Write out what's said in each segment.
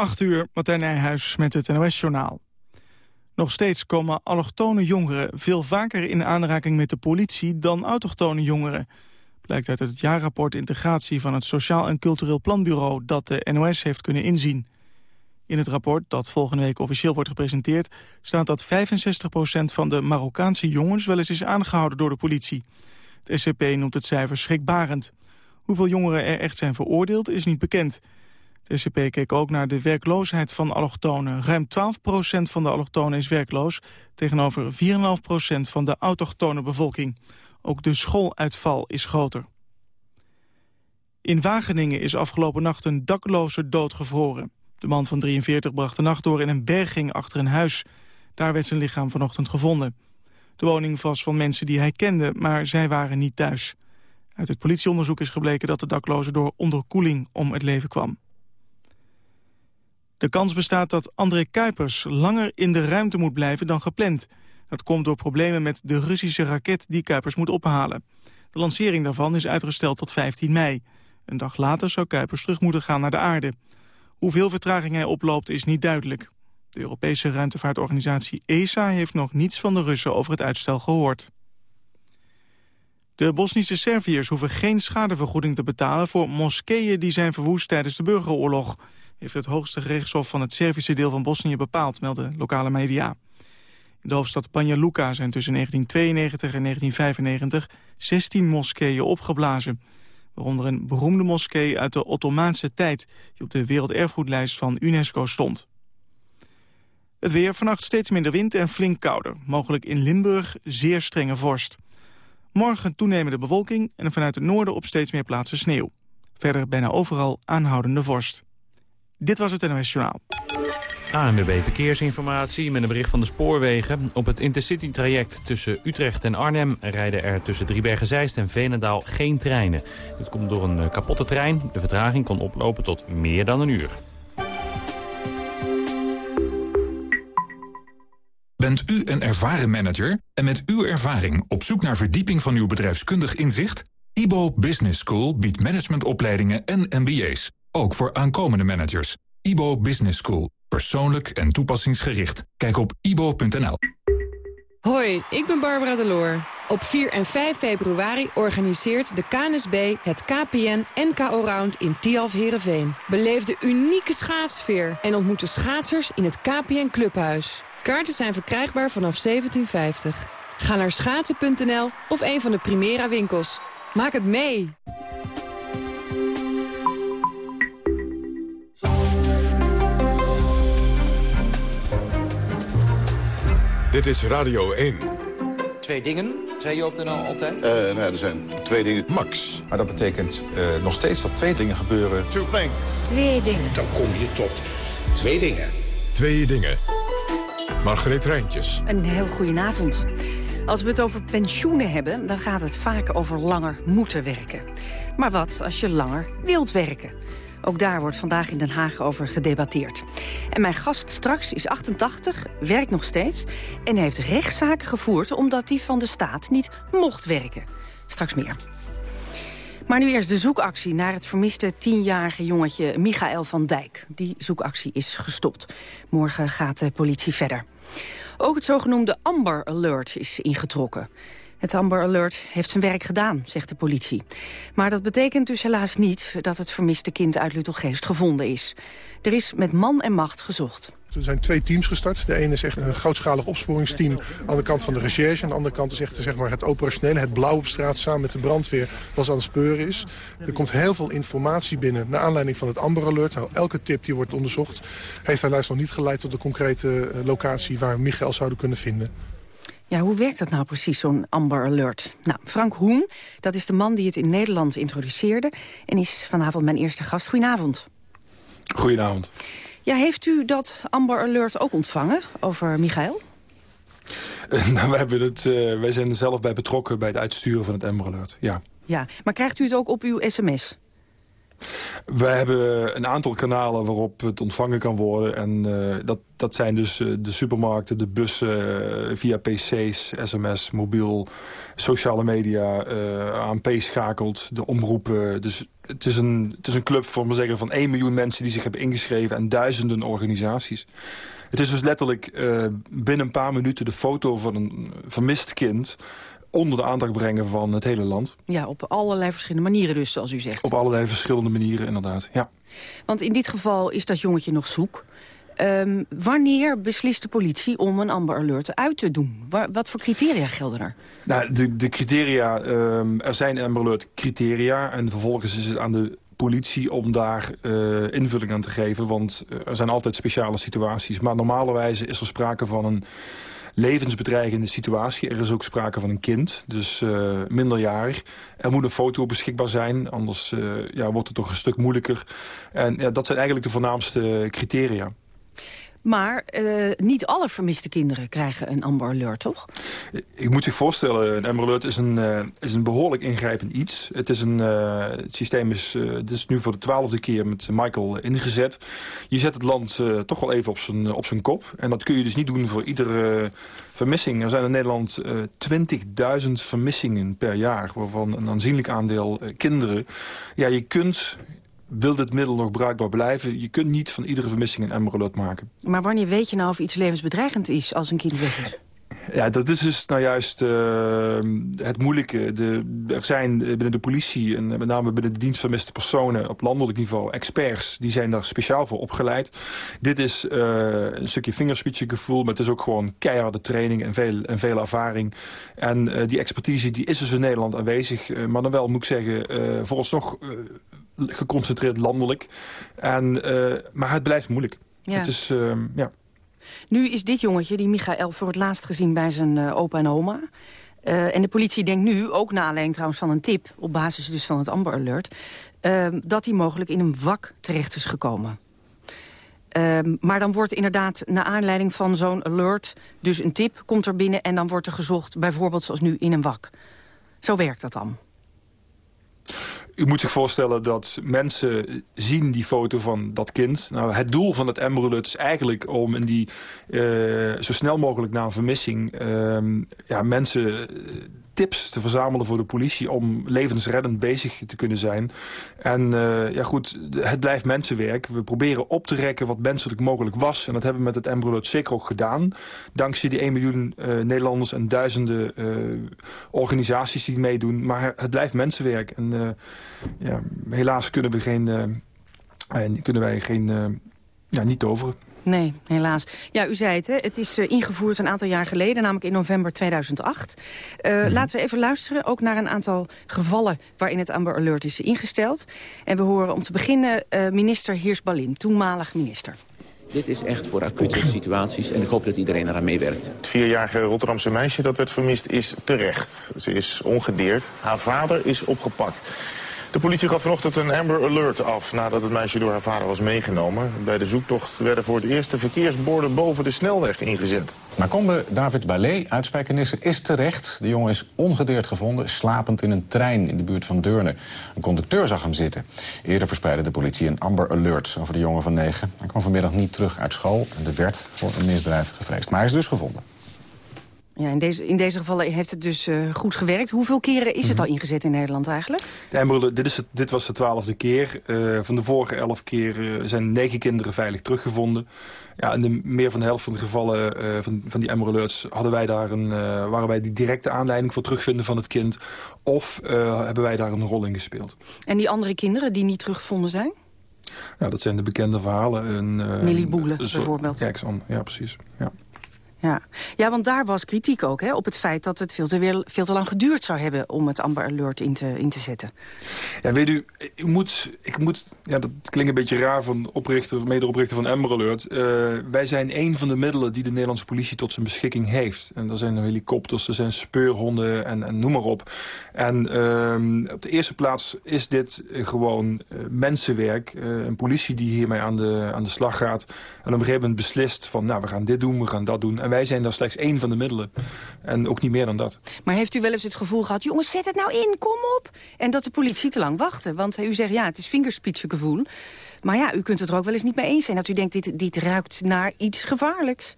8 uur, Martijn Nijhuis met het NOS-journaal. Nog steeds komen allochtone jongeren veel vaker in aanraking met de politie dan autochtone jongeren. Blijkt uit het jaarrapport Integratie van het Sociaal en Cultureel Planbureau dat de NOS heeft kunnen inzien. In het rapport, dat volgende week officieel wordt gepresenteerd, staat dat 65% van de Marokkaanse jongens wel eens is aangehouden door de politie. Het SCP noemt het cijfer schrikbarend. Hoeveel jongeren er echt zijn veroordeeld is niet bekend. De SCP keek ook naar de werkloosheid van allochtonen. Ruim 12% van de allochtonen is werkloos... tegenover 4,5% van de autochtone bevolking. Ook de schooluitval is groter. In Wageningen is afgelopen nacht een dakloze doodgevroren. De man van 43 bracht de nacht door in een berging achter een huis. Daar werd zijn lichaam vanochtend gevonden. De woning was van mensen die hij kende, maar zij waren niet thuis. Uit het politieonderzoek is gebleken dat de dakloze door onderkoeling om het leven kwam. De kans bestaat dat André Kuipers langer in de ruimte moet blijven dan gepland. Dat komt door problemen met de Russische raket die Kuipers moet ophalen. De lancering daarvan is uitgesteld tot 15 mei. Een dag later zou Kuipers terug moeten gaan naar de aarde. Hoeveel vertraging hij oploopt is niet duidelijk. De Europese ruimtevaartorganisatie ESA heeft nog niets van de Russen over het uitstel gehoord. De Bosnische Serviërs hoeven geen schadevergoeding te betalen... voor moskeeën die zijn verwoest tijdens de burgeroorlog... heeft het hoogste gerechtshof van het Servische deel van Bosnië bepaald... melden lokale media. In de hoofdstad Banja Luka zijn tussen 1992 en 1995 16 moskeeën opgeblazen. Waaronder een beroemde moskee uit de Ottomaanse tijd... die op de werelderfgoedlijst van UNESCO stond. Het weer, vannacht steeds minder wind en flink kouder. Mogelijk in Limburg zeer strenge vorst. Morgen toenemende bewolking en vanuit het noorden op steeds meer plaatsen sneeuw. Verder bijna overal aanhoudende vorst. Dit was het NOS Journaal. ANWB Verkeersinformatie met een bericht van de spoorwegen. Op het Intercity-traject tussen Utrecht en Arnhem... rijden er tussen Driebergen-Zeist en Veenendaal geen treinen. Dit komt door een eh, kapotte trein. De vertraging kon oplopen tot meer dan een uur. Bent u een ervaren manager en met uw ervaring op zoek naar verdieping van uw bedrijfskundig inzicht? IBO Business School biedt managementopleidingen en MBA's, ook voor aankomende managers. IBO Business School, persoonlijk en toepassingsgericht. Kijk op ibo.nl. Hoi, ik ben Barbara Deloor. Op 4 en 5 februari organiseert de KNSB het KPN NKO Round in Tialf Herenveen. Beleef de unieke schaatsfeer en ontmoet de schaatsers in het KPN Clubhuis. Kaarten zijn verkrijgbaar vanaf 1750. Ga naar schaatsen.nl of een van de Primera winkels. Maak het mee! Dit is Radio 1. Twee dingen, zei je op de NL altijd? Uh, nou, er zijn twee dingen. Max. Maar dat betekent uh, nog steeds dat twee dingen gebeuren. Two things. Twee dingen. Dan kom je tot twee dingen. Twee dingen. Margreet Rijntjes. Een heel goedenavond. Als we het over pensioenen hebben, dan gaat het vaak over langer moeten werken. Maar wat als je langer wilt werken? Ook daar wordt vandaag in Den Haag over gedebatteerd. En mijn gast straks is 88, werkt nog steeds... en heeft rechtszaken gevoerd omdat hij van de staat niet mocht werken. Straks meer. Maar nu eerst de zoekactie naar het vermiste tienjarige jongetje Michael van Dijk. Die zoekactie is gestopt. Morgen gaat de politie verder. Ook het zogenoemde Amber Alert is ingetrokken. Het Amber Alert heeft zijn werk gedaan, zegt de politie. Maar dat betekent dus helaas niet dat het vermiste kind uit Luttelgeest gevonden is. Er is met man en macht gezocht. Er zijn twee teams gestart. De ene is echt een grootschalig opsporingsteam aan de kant van de recherche. Aan de andere kant is echt zeg maar, het operationele, het blauw op straat samen met de brandweer dat aan het speuren is. Er komt heel veel informatie binnen naar aanleiding van het Amber Alert. Nou, elke tip die wordt onderzocht heeft helaas nog niet geleid tot de concrete eh, locatie waar Michael zouden kunnen vinden. Ja, hoe werkt dat nou precies, zo'n Amber Alert? Nou, Frank Hoen, dat is de man die het in Nederland introduceerde... en is vanavond mijn eerste gast. Goedenavond. Goedenavond. Ja, heeft u dat Amber Alert ook ontvangen over Michael? nou, wij, hebben het, uh, wij zijn er zelf bij betrokken bij het uitsturen van het Amber Alert, ja. Ja, maar krijgt u het ook op uw sms? We hebben een aantal kanalen waarop het ontvangen kan worden. En uh, dat, dat zijn dus uh, de supermarkten, de bussen, uh, via pc's, sms, mobiel, sociale media, ANP schakelt, de omroepen. Dus het is een, het is een club van, zeggen, van 1 miljoen mensen die zich hebben ingeschreven en duizenden organisaties. Het is dus letterlijk binnen een paar minuten de foto van een vermist kind onder de aandacht brengen van het hele land. Ja, op allerlei verschillende manieren dus, zoals u zegt. Op allerlei verschillende manieren, inderdaad, ja. Want in dit geval is dat jongetje nog zoek. Um, wanneer beslist de politie om een Amber Alert uit te doen? wat voor criteria gelden er? Nou, de, de criteria, um, er zijn Amber Alert criteria... en vervolgens is het aan de politie om daar uh, invulling aan te geven. Want er zijn altijd speciale situaties. Maar normalerwijze is er sprake van een levensbedreigende situatie. Er is ook sprake van een kind, dus uh, minderjarig. Er moet een foto beschikbaar zijn, anders uh, ja, wordt het toch een stuk moeilijker. En ja, dat zijn eigenlijk de voornaamste criteria. Maar uh, niet alle vermiste kinderen krijgen een Amber Alert, toch? Ik moet zich voorstellen, een Amber Alert is een, uh, is een behoorlijk ingrijpend iets. Het, is een, uh, het systeem is, het nu voor de twaalfde keer met Michael ingezet. Je zet het land toch wel even op zijn, op zijn kop. En dat kun je dus niet doen voor iedere vermissing. Er zijn in Nederland 20.000 vermissingen per jaar, waarvan een aanzienlijk aandeel kinderen. Ja, je kunt wil dit middel nog bruikbaar blijven? Je kunt niet van iedere vermissing een Amber Alert maken. Maar wanneer weet je nou of iets levensbedreigend is als een kind weg is? Ja, dat is dus nou juist uh, het moeilijke. De, er zijn binnen de politie en met name binnen de dienst vermiste personen op landelijk niveau experts. Die zijn daar speciaal voor opgeleid. Dit is uh, een stukje vingerspitsengevoel, maar het is ook gewoon keiharde training en veel, en veel ervaring. En uh, die expertise die is dus in Nederland aanwezig. maar dan wel moet ik zeggen, voor ons nog geconcentreerd landelijk. En, uh, maar het blijft moeilijk. Ja. Het is, uh, ja. Nu is dit jongetje, die Michael, voor het laatst gezien bij zijn uh, opa en oma. Uh, en de politie denkt nu, ook na aanleiding trouwens van een tip... op basis dus van het Amber Alert... Ehm, dat hij mogelijk in een wak terecht is gekomen. Ehm, maar dan wordt inderdaad, naar aanleiding van zo'n alert... dus een tip komt er binnen en dan wordt er gezocht... bijvoorbeeld zoals nu in een wak. Zo werkt dat dan. U moet zich voorstellen dat mensen zien die foto van dat kind. Nou, het doel van het Alert is eigenlijk om in die, uh, zo snel mogelijk na een vermissing... Uh, ja, mensen tips te verzamelen voor de politie... om levensreddend bezig te kunnen zijn. En uh, ja goed, het blijft mensenwerk. We proberen op te rekken wat menselijk mogelijk was. En dat hebben we met het zeker ook gedaan. Dankzij die 1 miljoen uh, Nederlanders en duizenden uh, organisaties die meedoen. Maar het blijft mensenwerk. En ja, helaas kunnen, we geen, kunnen wij geen, ja, niet toveren. Nee, helaas. Ja, u zei het, hè? het is uh, ingevoerd een aantal jaar geleden, namelijk in november 2008. Uh, mm -hmm. Laten we even luisteren, ook naar een aantal gevallen waarin het Amber Alert is ingesteld. En we horen om te beginnen uh, minister Heers-Ballin, toenmalig minister. Dit is echt voor acute situaties en ik hoop dat iedereen eraan meewerkt. Het vierjarige Rotterdamse meisje dat werd vermist is terecht. Ze is ongedeerd. Haar vader is opgepakt. De politie gaf vanochtend een Amber Alert af nadat het meisje door haar vader was meegenomen. Bij de zoektocht werden voor het eerst de verkeersborden boven de snelweg ingezet. Macombe David Ballet uit is terecht. De jongen is ongedeerd gevonden, slapend in een trein in de buurt van Deurne. Een conducteur zag hem zitten. Eerder verspreidde de politie een Amber Alert over de jongen van negen. Hij kwam vanmiddag niet terug uit school en er werd voor een misdrijf gevreesd. Maar hij is dus gevonden. Ja, in, deze, in deze gevallen heeft het dus uh, goed gewerkt. Hoeveel keren is het mhm. al ingezet in Nederland eigenlijk? Ja, dit, is het, dit was de twaalfde keer. Uh, van de vorige elf keer zijn negen kinderen veilig teruggevonden. Ja, in de, meer van de helft van de gevallen uh, van, van die Amber Alerts... Hadden wij daar een, waren wij die directe aanleiding voor terugvinden van het kind... of hebben wij daar een rol in gespeeld. En die andere kinderen die niet teruggevonden zijn? Ja, dat zijn de bekende verhalen. Een, Millie Boelen bijvoorbeeld. Ja, ja precies. Ja. Ja. ja, want daar was kritiek ook hè, op het feit dat het veel te, veel te lang geduurd zou hebben om het Amber Alert in te, in te zetten. Ja, weet u, ik moet, ik moet ja, dat klinkt een beetje raar van oprichter, medeoprichter van Amber Alert. Uh, wij zijn een van de middelen die de Nederlandse politie tot zijn beschikking heeft. En er zijn helikopters, er zijn speurhonden en, en noem maar op. En uh, op de eerste plaats is dit gewoon uh, mensenwerk. Uh, een politie die hiermee aan de, aan de slag gaat. En op een gegeven moment beslist van, nou, we gaan dit doen, we gaan dat doen. En wij zijn daar slechts één van de middelen. En ook niet meer dan dat. Maar heeft u wel eens het gevoel gehad, jongens, zet het nou in, kom op. En dat de politie te lang wachtte. Want u zegt, ja, het is vingerspitsengevoel. Maar ja, u kunt het er ook wel eens niet mee eens zijn. Dat u denkt, dit, dit ruikt naar iets gevaarlijks.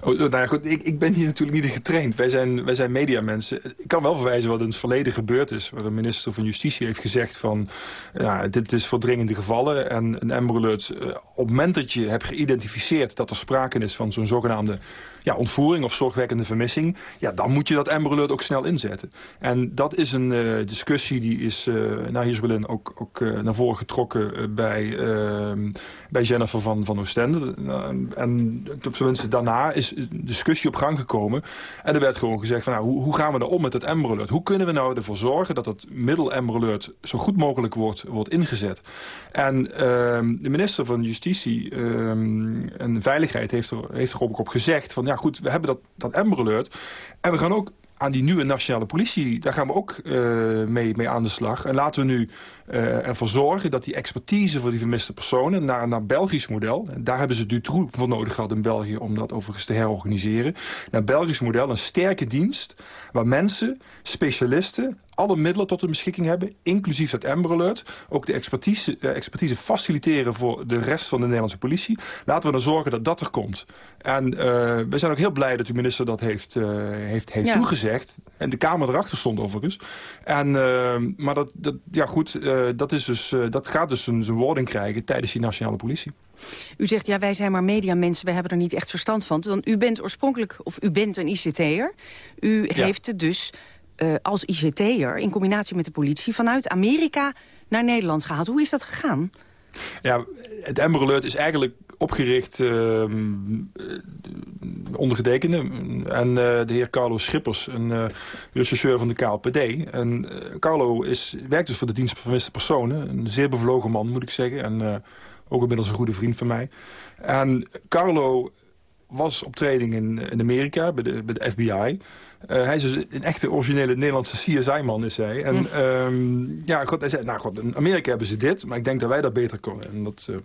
Oh, nou goed, ik, ik ben hier natuurlijk niet getraind. Wij zijn, wij zijn mediamensen. Ik kan wel verwijzen wat in het verleden gebeurd is. Waar de minister van Justitie heeft gezegd van... Ja, dit is voor dringende gevallen. En een Amber Alert, eh, op het moment dat je hebt geïdentificeerd... dat er sprake is van zo'n zogenaamde ja, ontvoering of zorgwekkende vermissing... ja, dan moet je dat Amber Alert ook snel inzetten. En dat is een uh, discussie die is uh, naar Hiersberlin ook, ook uh, naar voren getrokken... bij, ehm, bij Jennifer van, van Oostende. en tenminste daarna is een discussie op gang gekomen. En er werd gewoon gezegd van nou, hoe, gaan we er om met het Amber Alert? Hoe kunnen we nou ervoor zorgen dat het middel Amber Alert... zo goed mogelijk wordt, wordt ingezet? En ehm, de minister van Justitie ehm, en Veiligheid heeft er, heeft er ook op gezegd... van ja, goed, we hebben dat, dat Amber. En we gaan ook aan die nieuwe nationale politie, daar gaan we ook uh, mee, mee aan de slag. En laten we nu uh, ervoor zorgen dat die expertise voor die vermiste personen... naar, naar Belgisch model, en daar hebben ze Dutroux voor nodig gehad in België... om dat overigens te herorganiseren. Naar Belgisch model, een sterke dienst... waar mensen, specialisten, alle middelen tot hun beschikking hebben, inclusief dat Amber Alert. Ook de expertise, uh, expertise faciliteren voor de rest van de Nederlandse politie. Laten we dan zorgen dat dat er komt. En uh, we zijn ook heel blij dat de minister dat heeft, uh, heeft, heeft ja. toegezegd. En de Kamer erachter stond overigens. En, maar dat, dat, ja goed, dat, is dus, dat gaat dus zijn, zijn wording krijgen tijdens die nationale politie. U zegt, ja, wij zijn maar mediamensen, we hebben er niet echt verstand van. Want u bent oorspronkelijk, of u bent een ICT'er. U ja. heeft het dus uh, als ICT'er in combinatie met de politie... vanuit Amerika naar Nederland gehaald. Hoe is dat gegaan? Ja, het Amber Alert is eigenlijk opgericht uh, onder gedekende. En uh, de heer Carlo Schippers, een uh, rechercheur van de KLPD. En Carlo is, werkt dus voor de dienst van vermiste personen. Een zeer bevlogen man, moet ik zeggen. En ook inmiddels een goede vriend van mij. En Carlo was op training in, in Amerika bij de, bij de FBI... Uh, hij is dus een echte originele Nederlandse CSI-man, is hij. En hm. um, ja, God, hij zei, nou god, in Amerika hebben ze dit, maar ik denk dat wij dat beter kunnen. En dat, uh,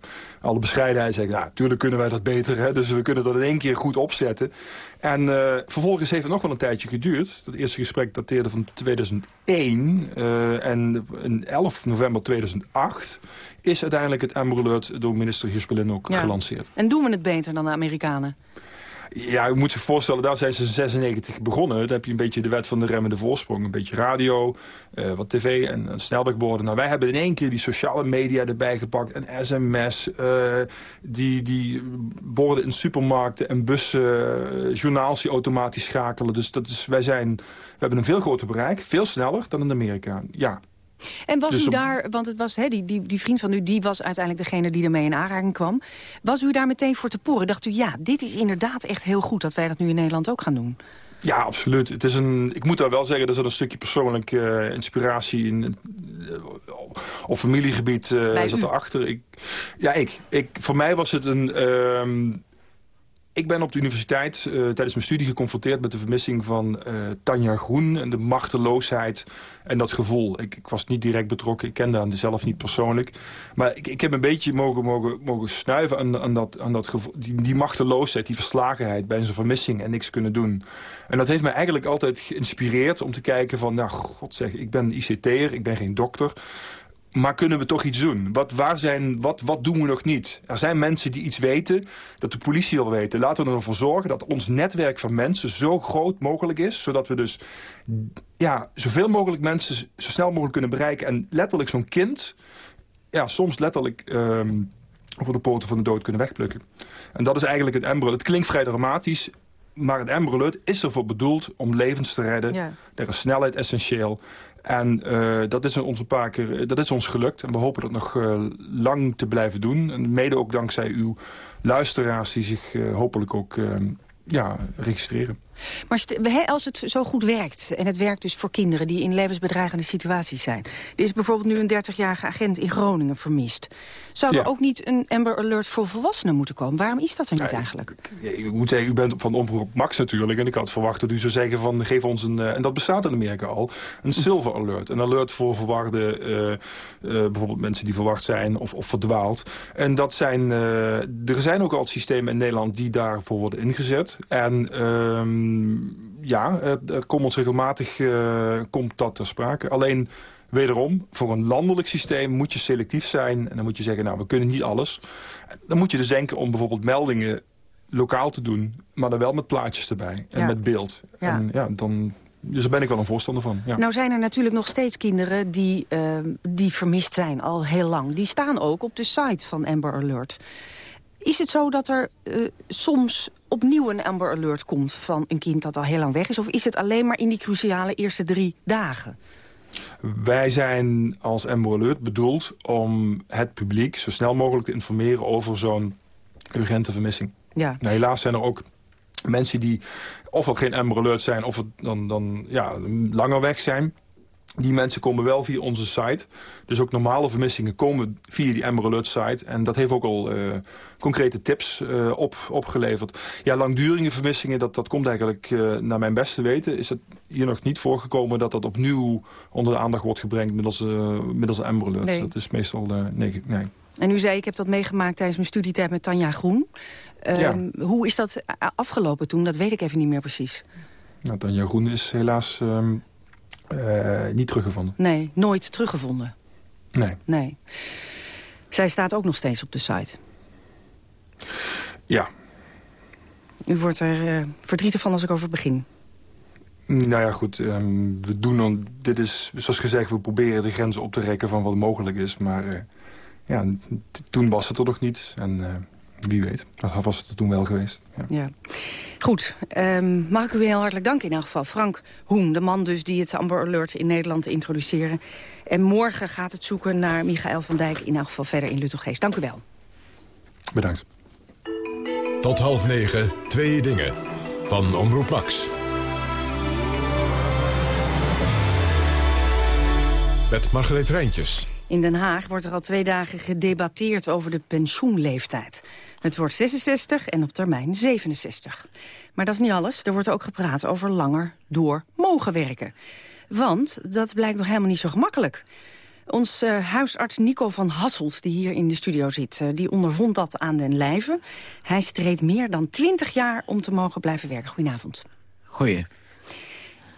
alle bescheidenheid zei, nou, natuurlijk kunnen wij dat beter, hè, dus we kunnen dat in één keer goed opzetten. En uh, vervolgens heeft het nog wel een tijdje geduurd. Dat eerste gesprek dateerde van 2001 en in 11 november 2008 is uiteindelijk het Amber Alert door minister Hirspelin ook ja. gelanceerd. En doen we het beter dan de Amerikanen? Ja, u moet zich voorstellen, daar zijn ze in 96 begonnen. Dan heb je een beetje de wet van de remmende voorsprong. Een beetje radio, uh, wat tv en, en snelwegborden. Nou, wij hebben in één keer die sociale media erbij gepakt. En sms, uh, die, die borden in supermarkten en bussen, uh, journaals die automatisch schakelen. Dus dat is, wij zijn, we hebben een veel groter bereik, veel sneller dan in Amerika. Ja, en was dus u daar, want het was, die, die, die vriend van u, die was uiteindelijk degene die ermee in aanraking kwam. Was u daar meteen voor te poren? Dacht u, ja, dit is inderdaad echt heel goed dat wij dat nu in Nederland ook gaan doen? Ja, absoluut. Het is een, ik moet daar wel zeggen, er zit een stukje persoonlijke uh, inspiratie in. Uh, op familiegebied uh, zat erachter. Ik, ja, ik, ik. Voor mij was het een... Ik ben op de universiteit uh, tijdens mijn studie geconfronteerd met de vermissing van uh, Tanja Groen en de machteloosheid en dat gevoel. Ik, ik, was niet direct betrokken, ik kende haar zelf niet persoonlijk. Maar ik, ik heb een beetje mogen, mogen, mogen snuiven aan, aan, dat, aan dat gevoel, die, die machteloosheid, die verslagenheid bij zijn vermissing en niks kunnen doen. En dat heeft mij eigenlijk altijd geïnspireerd om te kijken van, nou god zeg, ik ben ICT'er, ik ben geen dokter. Maar kunnen we toch iets doen? Wat, waar zijn, wat, wat doen we nog niet? Er zijn mensen die iets weten, dat de politie wil weten. Laten we ervoor zorgen dat ons netwerk van mensen zo groot mogelijk is... zodat we dus ja, zoveel mogelijk mensen zo snel mogelijk kunnen bereiken... en letterlijk zo'n kind, ja, soms letterlijk... Um, voor de poten van de dood kunnen wegplukken. En dat is eigenlijk het Amber Het klinkt vrij dramatisch, maar het Amber is ervoor bedoeld om levens te redden. Ja. Daar is snelheid essentieel. En uh, dat, is ons paar keer, dat is ons gelukt. En we hopen dat nog uh, lang te blijven doen. En mede ook dankzij uw luisteraars die zich hopelijk ook ja, registreren. Maar als het zo goed werkt, en het werkt dus voor kinderen... die in levensbedreigende situaties zijn... er is bijvoorbeeld nu een 30-jarige agent in Groningen vermist. Zou er ook niet een Amber Alert voor volwassenen moeten komen? Waarom is dat er niet eigenlijk? Ik, moet zeggen, u bent van Omroep Max natuurlijk... en ik had verwacht dat u zou zeggen van geef ons een... Uh, en dat bestaat in Amerika al, een Silver Alert. Een alert voor verwarde, uh, uh, bijvoorbeeld mensen die verwacht zijn of, of verdwaald. En dat zijn, er zijn ook al systemen in Nederland die daarvoor worden ingezet. En ehm, ja, er komt ons regelmatig komt dat ter sprake. Alleen wederom, voor een landelijk systeem moet je selectief zijn. En dan moet je zeggen, nou, we kunnen niet alles. Dan moet je dus denken om bijvoorbeeld meldingen lokaal te doen... maar dan wel met plaatjes erbij en met beeld. Ja. En ja, dan, dus daar ben ik wel een voorstander van. Ja. Nou zijn er natuurlijk nog steeds kinderen die, uh, die vermist zijn al heel lang. Die staan ook op de site van Amber Alert. Is het zo dat er uh, soms opnieuw een Amber Alert komt van een kind dat al heel lang weg is? Of is het alleen maar in die cruciale eerste drie dagen? Wij zijn als Amber Alert bedoeld om het publiek zo snel mogelijk te informeren over zo'n urgente vermissing. Ja. Nou, helaas zijn er ook mensen die ofwel geen Amber Alert zijn of dan, dan ja, langer weg zijn. Die mensen komen wel via onze site. Dus ook normale vermissingen komen via die Amber Alert site. En dat heeft ook al uh, concrete tips uh, op, opgeleverd. Ja, langdurige vermissingen, dat, dat komt eigenlijk uh, naar mijn beste weten. Is het hier nog niet voorgekomen dat dat opnieuw onder de aandacht wordt gebracht middels, middels Amber Alert. Nee. Dat is meestal nee, nee. En u zei, ik heb dat meegemaakt tijdens mijn studietijd met Tanja Groen. Ja. Hoe is dat afgelopen toen? Dat weet ik even niet meer precies. Nou, Tanja Groen is helaas um, uh, niet teruggevonden. Nee, nooit teruggevonden? Nee. nee. Zij staat ook nog steeds op de site? Ja. U wordt er uh, verdrietig van als ik over begin? Nou ja, goed. Um, we doen dan, dit is, zoals gezegd, we proberen de grenzen op te rekken van wat mogelijk is. Maar uh, ja, toen was het er nog niet. En wie weet, dat was het er toen wel geweest. Ja. ja. Goed, um, mag ik u heel hartelijk danken in elk geval. Frank Hoen, de man dus die het Amber Alert in Nederland introduceren. En morgen gaat het zoeken naar Michael van Dijk in elk geval verder in Luttelgeest. Dank u wel. Bedankt. Tot half negen, twee dingen. Van Omroep Max. Met Margreet Rijntjes. In Den Haag wordt er al twee dagen gedebatteerd over de pensioenleeftijd. Het wordt 66 en op termijn 67. Maar dat is niet alles. Er wordt ook gepraat over langer door mogen werken. Want dat blijkt nog helemaal niet zo gemakkelijk. Ons uh, huisarts Nico van Hasselt, die hier in de studio zit... Uh, die ondervond dat aan den lijve. Hij streed meer dan 20 jaar om te mogen blijven werken. Goedenavond. Goeie.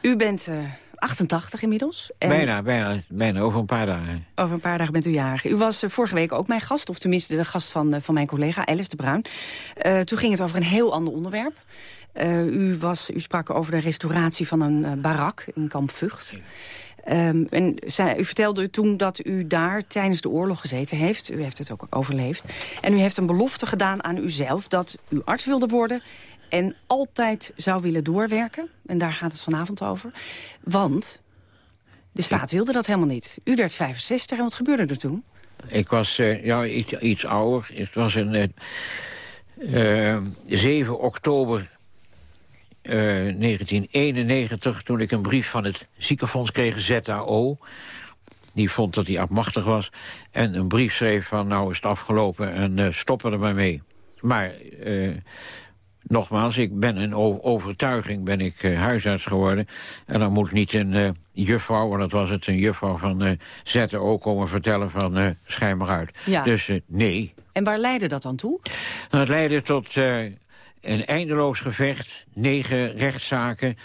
U bent uh, 88 inmiddels. En bijna, bijna, bijna, over een paar dagen. Over een paar dagen bent u jarig. U was uh, vorige week ook mijn gast, of tenminste de gast van, uh, van mijn collega Alice de Bruin. Uh, toen ging het over een heel ander onderwerp. u, was, u sprak over de restauratie van een barak in Kamp Vught. Um, en zij, u vertelde toen dat u daar tijdens de oorlog gezeten heeft. U heeft het ook overleefd. En u heeft een belofte gedaan aan uzelf dat u arts wilde worden en altijd zou willen doorwerken. En daar gaat het vanavond over. Want de staat wilde dat helemaal niet. U werd 65 en wat gebeurde er toen? Ik was uh, ja, iets, iets ouder. Het was een uh, 7 oktober 1991... Eh, toen ik een brief van het ziekenfonds kreeg, ZAO... Die vond dat hij afmachtig was. En een brief schreef van nou is het afgelopen en stoppen er maar mee. Maar nogmaals, ik ben een overtuiging ben ik uh, huisarts geworden. En dan moet niet een uh, juffrouw, want dat was het, een juffrouw van uh, zetten ook komen vertellen van uh, schijn maar uit. Ja. Dus nee. En waar leidde dat dan toe? Nou, het leidde tot een eindeloos gevecht, negen rechtszaken...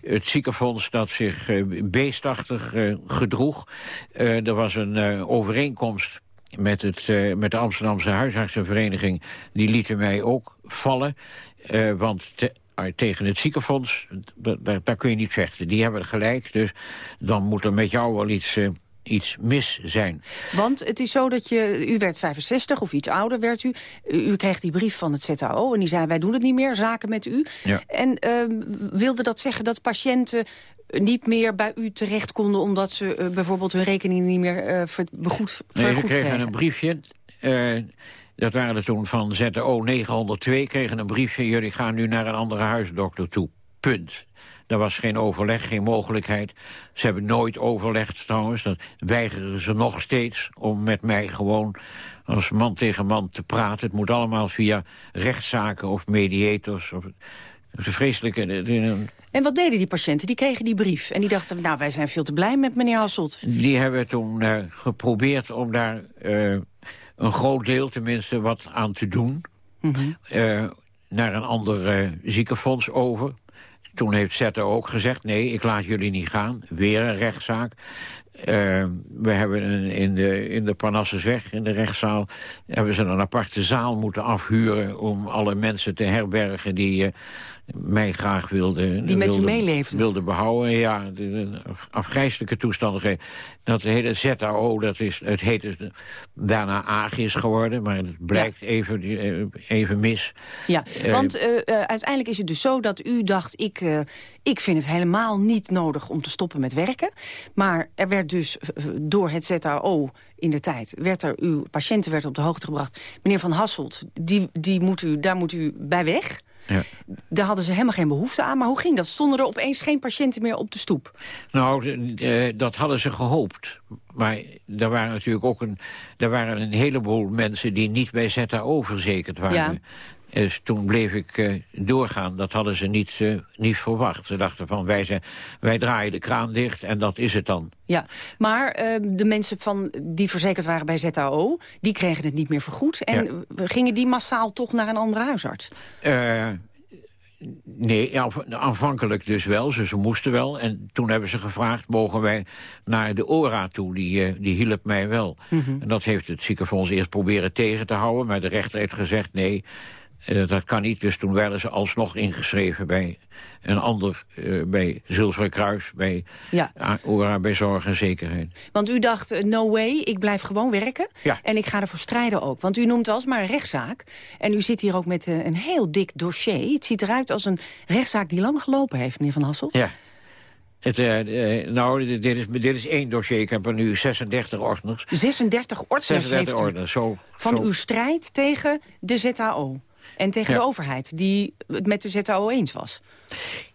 het ziekenfonds dat zich beestachtig gedroeg. er was een overeenkomst met, het, uh, met de Amsterdamse huisartsenvereniging... die lieten mij ook vallen. Uh, want te, uh, tegen het ziekenfonds, daar kun je niet vechten. Die hebben gelijk, dus dan moet er met jou wel iets iets mis zijn. Want het is zo dat je, u werd 65 of iets ouder werd u. U, kreeg die brief van het ZAO en die zei wij doen het niet meer, zaken met u. Ja. En uh, wilde dat zeggen dat patiënten niet meer bij u terecht konden... omdat ze uh, bijvoorbeeld hun rekening niet meer uh, ver, begoed, nee, ze kregen een briefje... Uh, dat waren er toen van ZO 902, kregen een briefje... jullie gaan nu naar een andere huisdokter toe. Punt. Er was geen overleg, geen mogelijkheid. Ze hebben nooit overlegd trouwens. Dat weigeren ze nog steeds om met mij gewoon als man tegen man te praten. Het moet allemaal via rechtszaken of mediators. Of, dat is een vreselijke... En wat deden die patiënten? Die kregen die brief en die dachten... nou, wij zijn veel te blij met meneer Hasselt. Die hebben toen uh, geprobeerd om daar uh, een groot deel tenminste wat aan te doen. Mm -hmm. uh, naar een ander ziekenfonds over. Toen heeft Zetten ook gezegd, nee, ik laat jullie niet gaan. Weer een rechtszaak. Uh, we hebben in de, in de in de rechtszaal... hebben ze een aparte zaal moeten afhuren... om alle mensen te herbergen die uh, mij graag wilden... Die met wilde, u meeleefden? Wilden behouden, ja. De, afgrijzelijke toestandigheden. Dat hele ZAO, dat is, het heet het, daarna AGIS geworden... maar het blijkt ja. even, even mis. Ja, uh, want uiteindelijk is het dus zo dat u dacht... ik, ik vind het helemaal niet nodig om te stoppen met werken. Maar er werd dus door het ZAO in de tijd... werd er uw patiënten werd op de hoogte gebracht... meneer Van Hasselt, die, die moet u, daar moet u bij weg... Ja. Daar hadden ze helemaal geen behoefte aan. Maar hoe ging dat? Stonden er opeens geen patiënten meer op de stoep? Nou, dat hadden ze gehoopt. Maar er waren natuurlijk ook een, er waren een heleboel mensen... die niet bij ZAO verzekerd waren. Ja. Dus toen bleef ik uh, doorgaan. Dat hadden ze niet, uh, niet verwacht. Ze dachten van, wij, zijn, wij draaien de kraan dicht en dat is het dan. Ja, maar uh, de mensen van, die verzekerd waren bij ZAO... die kregen het niet meer vergoed. En ja. gingen die massaal toch naar een andere huisarts? Nee, aanvankelijk dus wel. Ze, ze moesten wel. En toen hebben ze gevraagd, mogen wij naar de ORA toe? Die, die hielp mij wel. Mm -hmm. En dat heeft het ziekenfonds eerst proberen tegen te houden. Maar de rechter heeft gezegd, nee, uh, dat kan niet, dus toen werden ze alsnog ingeschreven bij een ander, uh, bij Zilveren Kruis, bij ja. ORA, bij Zorg en Zekerheid. Want u dacht, uh, no way, ik blijf gewoon werken ja. en ik ga ervoor strijden ook. Want u noemt alsmaar een rechtszaak en u zit hier ook met een heel dik dossier. Het ziet eruit als een rechtszaak die lang gelopen heeft, meneer Van Hasselt. Ja. Het, uh, nou, dit, dit, is, dit is één dossier. Ik heb er nu 36 ordners. 36 ordners 36 heeft u ordners, zo, van zo. uw strijd tegen de ZAO. En tegen ja. de overheid, die het met de ZAO eens was.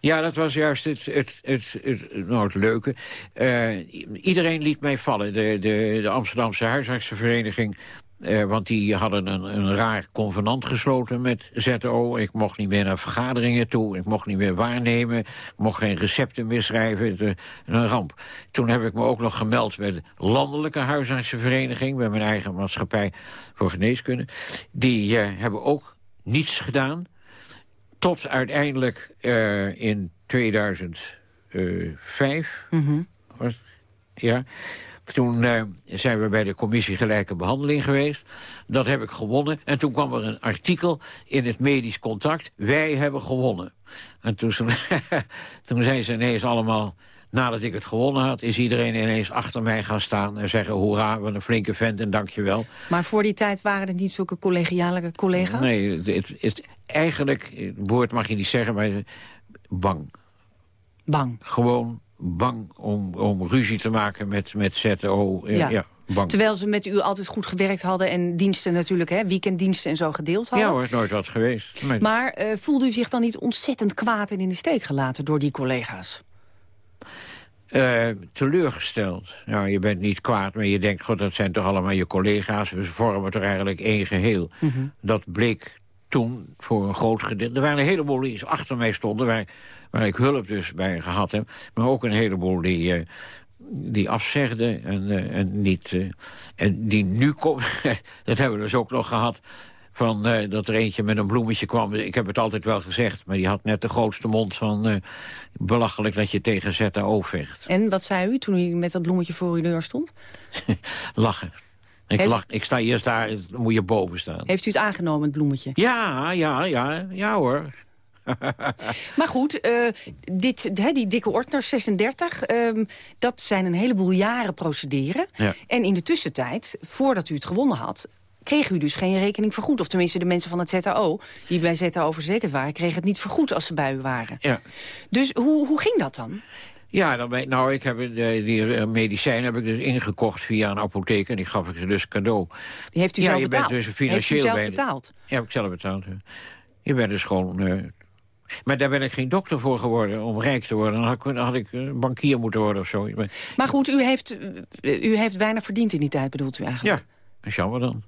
Ja, dat was juist het, het, het, het, nou, het leuke. Uh, iedereen liet mij vallen. De, de, de Amsterdamse huisartsenvereniging... Uh, want die hadden een, een raar convenant gesloten met ZO. Ik mocht niet meer naar vergaderingen toe. Ik mocht niet meer waarnemen. Ik mocht geen recepten meer schrijven. Het, uh, een ramp. Toen heb ik me ook nog gemeld bij de Landelijke Huisartsenvereniging... bij mijn eigen maatschappij voor geneeskunde. Die uh, hebben ook niets gedaan. Tot uiteindelijk uh, in 2005. Mm -hmm. was, ja, toen uh, zijn we bij de commissie Gelijke Behandeling geweest. Dat heb ik gewonnen. En toen kwam er een artikel in het medisch contact. Wij hebben gewonnen. En toen, toen zijn ze ineens allemaal nadat ik het gewonnen had... is iedereen ineens achter mij gaan staan en zeggen... hoera, wat een flinke vent en dankjewel. Maar voor die tijd waren het niet zulke collegiale collega's? Nee, het, het, eigenlijk, het woord mag je niet zeggen, maar bang. Bang? Gewoon bang om, om ruzie te maken met, met ZO. Ja. ja. Terwijl ze met u altijd goed gewerkt hadden en diensten natuurlijk, hè, weekenddiensten en zo gedeeld hadden. Ja hoor, nooit wat geweest. Nee. Maar uh, voelde u zich dan niet ontzettend kwaad en in de steek gelaten door die collega's? Uh, teleurgesteld. Nou, je bent niet kwaad, maar je denkt... God, dat zijn toch allemaal je collega's. We vormen toch eigenlijk één geheel. Mm -hmm. Dat bleek toen voor een groot gedeelte... Er waren een heleboel die achter mij stonden... waar, waar ik hulp dus bij gehad heb. Maar ook een heleboel die... Uh, die afzegden en, uh, en, niet, en die nu komen, dat hebben we dus ook nog gehad... Van, uh, dat er eentje met een bloemetje kwam. Ik heb het altijd wel gezegd, maar die had net de grootste mond van... Uh, belachelijk dat je tegen ZAO vecht. En wat zei u toen u met dat bloemetje voor uw deur stond? Lachen. Ik, Heeft... lach, ik sta eerst daar, dan moet je boven staan. Heeft u het aangenomen, het bloemetje? Ja, ja, ja, ja hoor. maar goed, uh, dit, he, die dikke Ortner 36, um, dat zijn een heleboel jaren procederen. Ja. En in de tussentijd, voordat u het gewonnen had kreeg u dus geen rekening vergoed. Of tenminste de mensen van het ZAO, die bij ZAO verzekerd waren... kregen het niet vergoed als ze bij u waren. Ja. Dus hoe, hoe ging dat dan? Ja, dan ben, nou, ik heb eh, die eh, medicijnen heb ik dus ingekocht via een apotheek... en die gaf ik ze dus cadeau. Die heeft u ja, zelf je betaald? Bent dus financieel heeft u zelf betaald? Ja, heb ik zelf betaald. Je bent dus gewoon... eh, maar daar ben ik geen dokter voor geworden om rijk te worden. Dan had ik, dan had ik bankier moeten worden of zo. Maar- goed, u heeft, u heeft weinig verdiend in die tijd, bedoelt u eigenlijk? Ja, dat is jammer dan.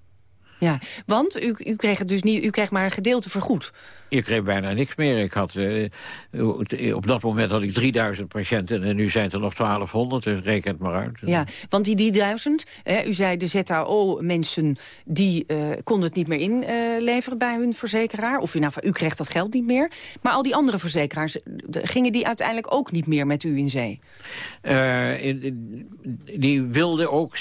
Ja, want u, u kreeg het dus niet, u kreeg maar een gedeelte vergoed. Je kreeg bijna niks meer. Ik had, eh, op dat moment had ik 3000 patiënten en nu zijn het er nog 1200. Dus reken het maar uit. Ja, want die, die duizend, hè, u zei de ZAO-mensen... die eh, konden het niet meer inleveren bij hun verzekeraar. Of u, nou, u kreeg dat geld niet meer. Maar al die andere verzekeraars, gingen die uiteindelijk ook niet meer met u in zee? Eh, die wilden ook,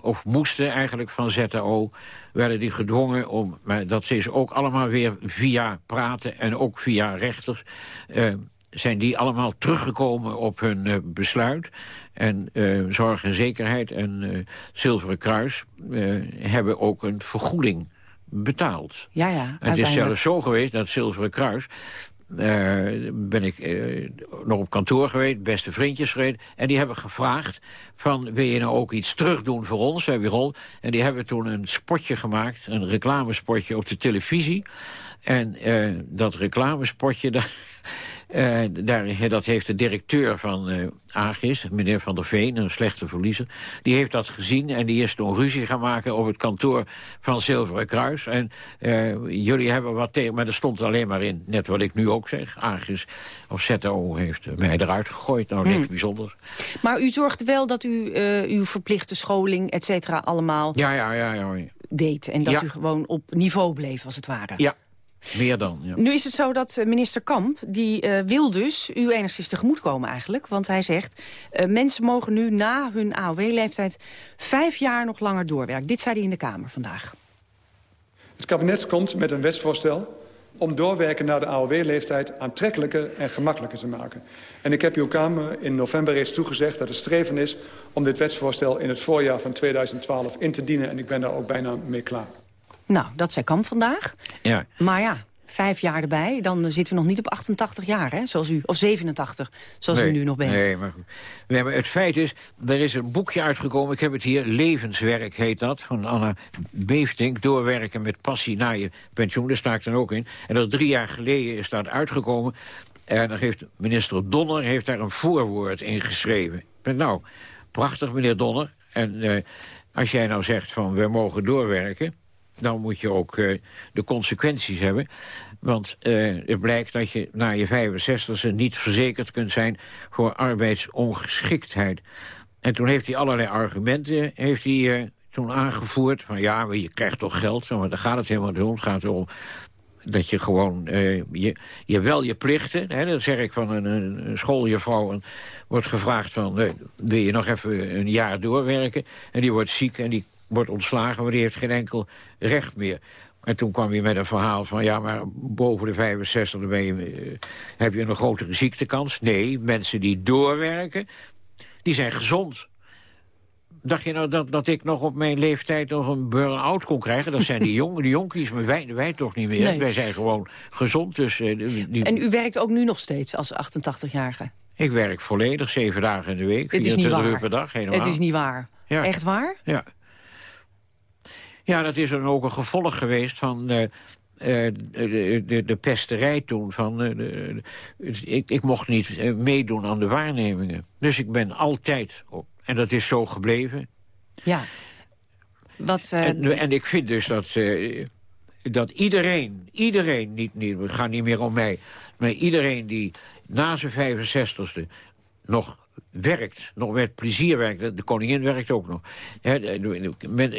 of moesten eigenlijk van ZAO, werden die gedwongen om... maar dat is ook allemaal weer via praten en ook via rechters... eh, zijn die allemaal teruggekomen op hun eh, besluit. En eh, Zorg en Zekerheid en Zilveren Kruis hebben ook een vergoeding betaald. Ja, ja, Het is zelfs zo geweest dat Zilveren Kruis... eh, ben ik eh, nog op kantoor geweest, beste vriendjes geweest... en die hebben gevraagd van, wil je nou ook iets terugdoen voor ons? En die hebben toen een spotje gemaakt, een reclamespotje op de televisie. En eh, dat reclamespotje, daar, eh, daar, dat heeft de directeur van eh Agis, meneer Van der Veen, een slechte verliezer... die heeft dat gezien en die is toen ruzie gaan maken op het kantoor van Zilveren Kruis. En eh, jullie hebben wat tegen, maar er stond alleen maar in, net wat ik nu ook zeg... Agis of ZO heeft mij eruit gegooid, nou niks Hmm. bijzonders. Maar u zorgde wel dat u uw verplichte scholing, et cetera, allemaal Ja, ja, ja, ja. ja. deed. En dat Ja. u gewoon op niveau bleef, als het ware. Ja, meer dan, ja. Nu is het zo dat eh, minister Kamp, die eh, wil dus u enigszins tegemoetkomen eigenlijk. Want hij zegt, eh, mensen mogen nu na hun AOW-leeftijd vijf jaar nog langer doorwerken. Dit zei hij in de Kamer vandaag. Het kabinet komt met een wetsvoorstel om doorwerken naar de AOW-leeftijd aantrekkelijker en gemakkelijker te maken. En ik heb uw Kamer in november reeds toegezegd dat het streven is om dit wetsvoorstel in het voorjaar van 2012 in te dienen. En ik ben daar ook bijna mee klaar. Nou, dat zei Kamp vandaag. Ja. Maar ja, vijf jaar erbij, dan zitten we nog niet op 88 jaar, hè, zoals u. Of 87, zoals u nu nog bent. Nee, maar, goed. nee, maar het feit is, er is een boekje uitgekomen... ik heb het hier, Levenswerk heet dat, van Anna Beeftink... doorwerken met passie naar je pensioen, daar sta ik dan ook in. En dat is drie jaar geleden is dat uitgekomen... en dan heeft minister Donner heeft daar een voorwoord in geschreven. Nou, prachtig, meneer Donner. En eh, als jij nou zegt van, we mogen doorwerken... dan moet je ook eh, de consequenties hebben... Want eh, het blijkt dat je na je 65e niet verzekerd kunt zijn voor arbeidsongeschiktheid. En toen heeft hij allerlei argumenten heeft hij, eh, toen aangevoerd. Van ja, maar je krijgt toch geld. Maar daar gaat het helemaal niet om. Het gaat erom dat je gewoon eh, je, je wel je plichten... Hè, dat zeg ik van een, een schooljuffrouw... Wordt gevraagd van, eh, wil je nog even een jaar doorwerken? En die wordt ziek en die wordt ontslagen... maar die heeft geen enkel recht meer. En toen kwam hij met een verhaal van... ja, maar boven de 65 dan ben je, eh, heb je een grotere ziektekans. Nee, mensen die doorwerken, die zijn gezond. Dacht je nou dat, dat ik nog op mijn leeftijd nog een burn-out kon krijgen? Dat zijn die, jong, die jonkies, maar wij, wij toch niet meer. Nee. Wij zijn gewoon gezond. Dus, eh, die- En u werkt ook nu nog steeds als 88-jarige? Ik werk volledig, zeven dagen in de week, Het is niet 24 uur per dag. Helemaal. Het is niet waar. Ja. Echt waar? Ja. Ja, dat is dan ook een gevolg geweest van eh, eh, de, de, de pesterij toen. Van, eh, de- ik, ik mocht niet meedoen aan de waarnemingen. Dus ik ben altijd op. En dat is zo gebleven. Ja. Wat, En, en ik vind dus dat, dat iedereen, iedereen, niet, niet, het gaat niet meer om mij... maar iedereen die na zijn 65ste nog werkt, nog met plezier werkt... de- koningin werkt ook nog... Hè, men,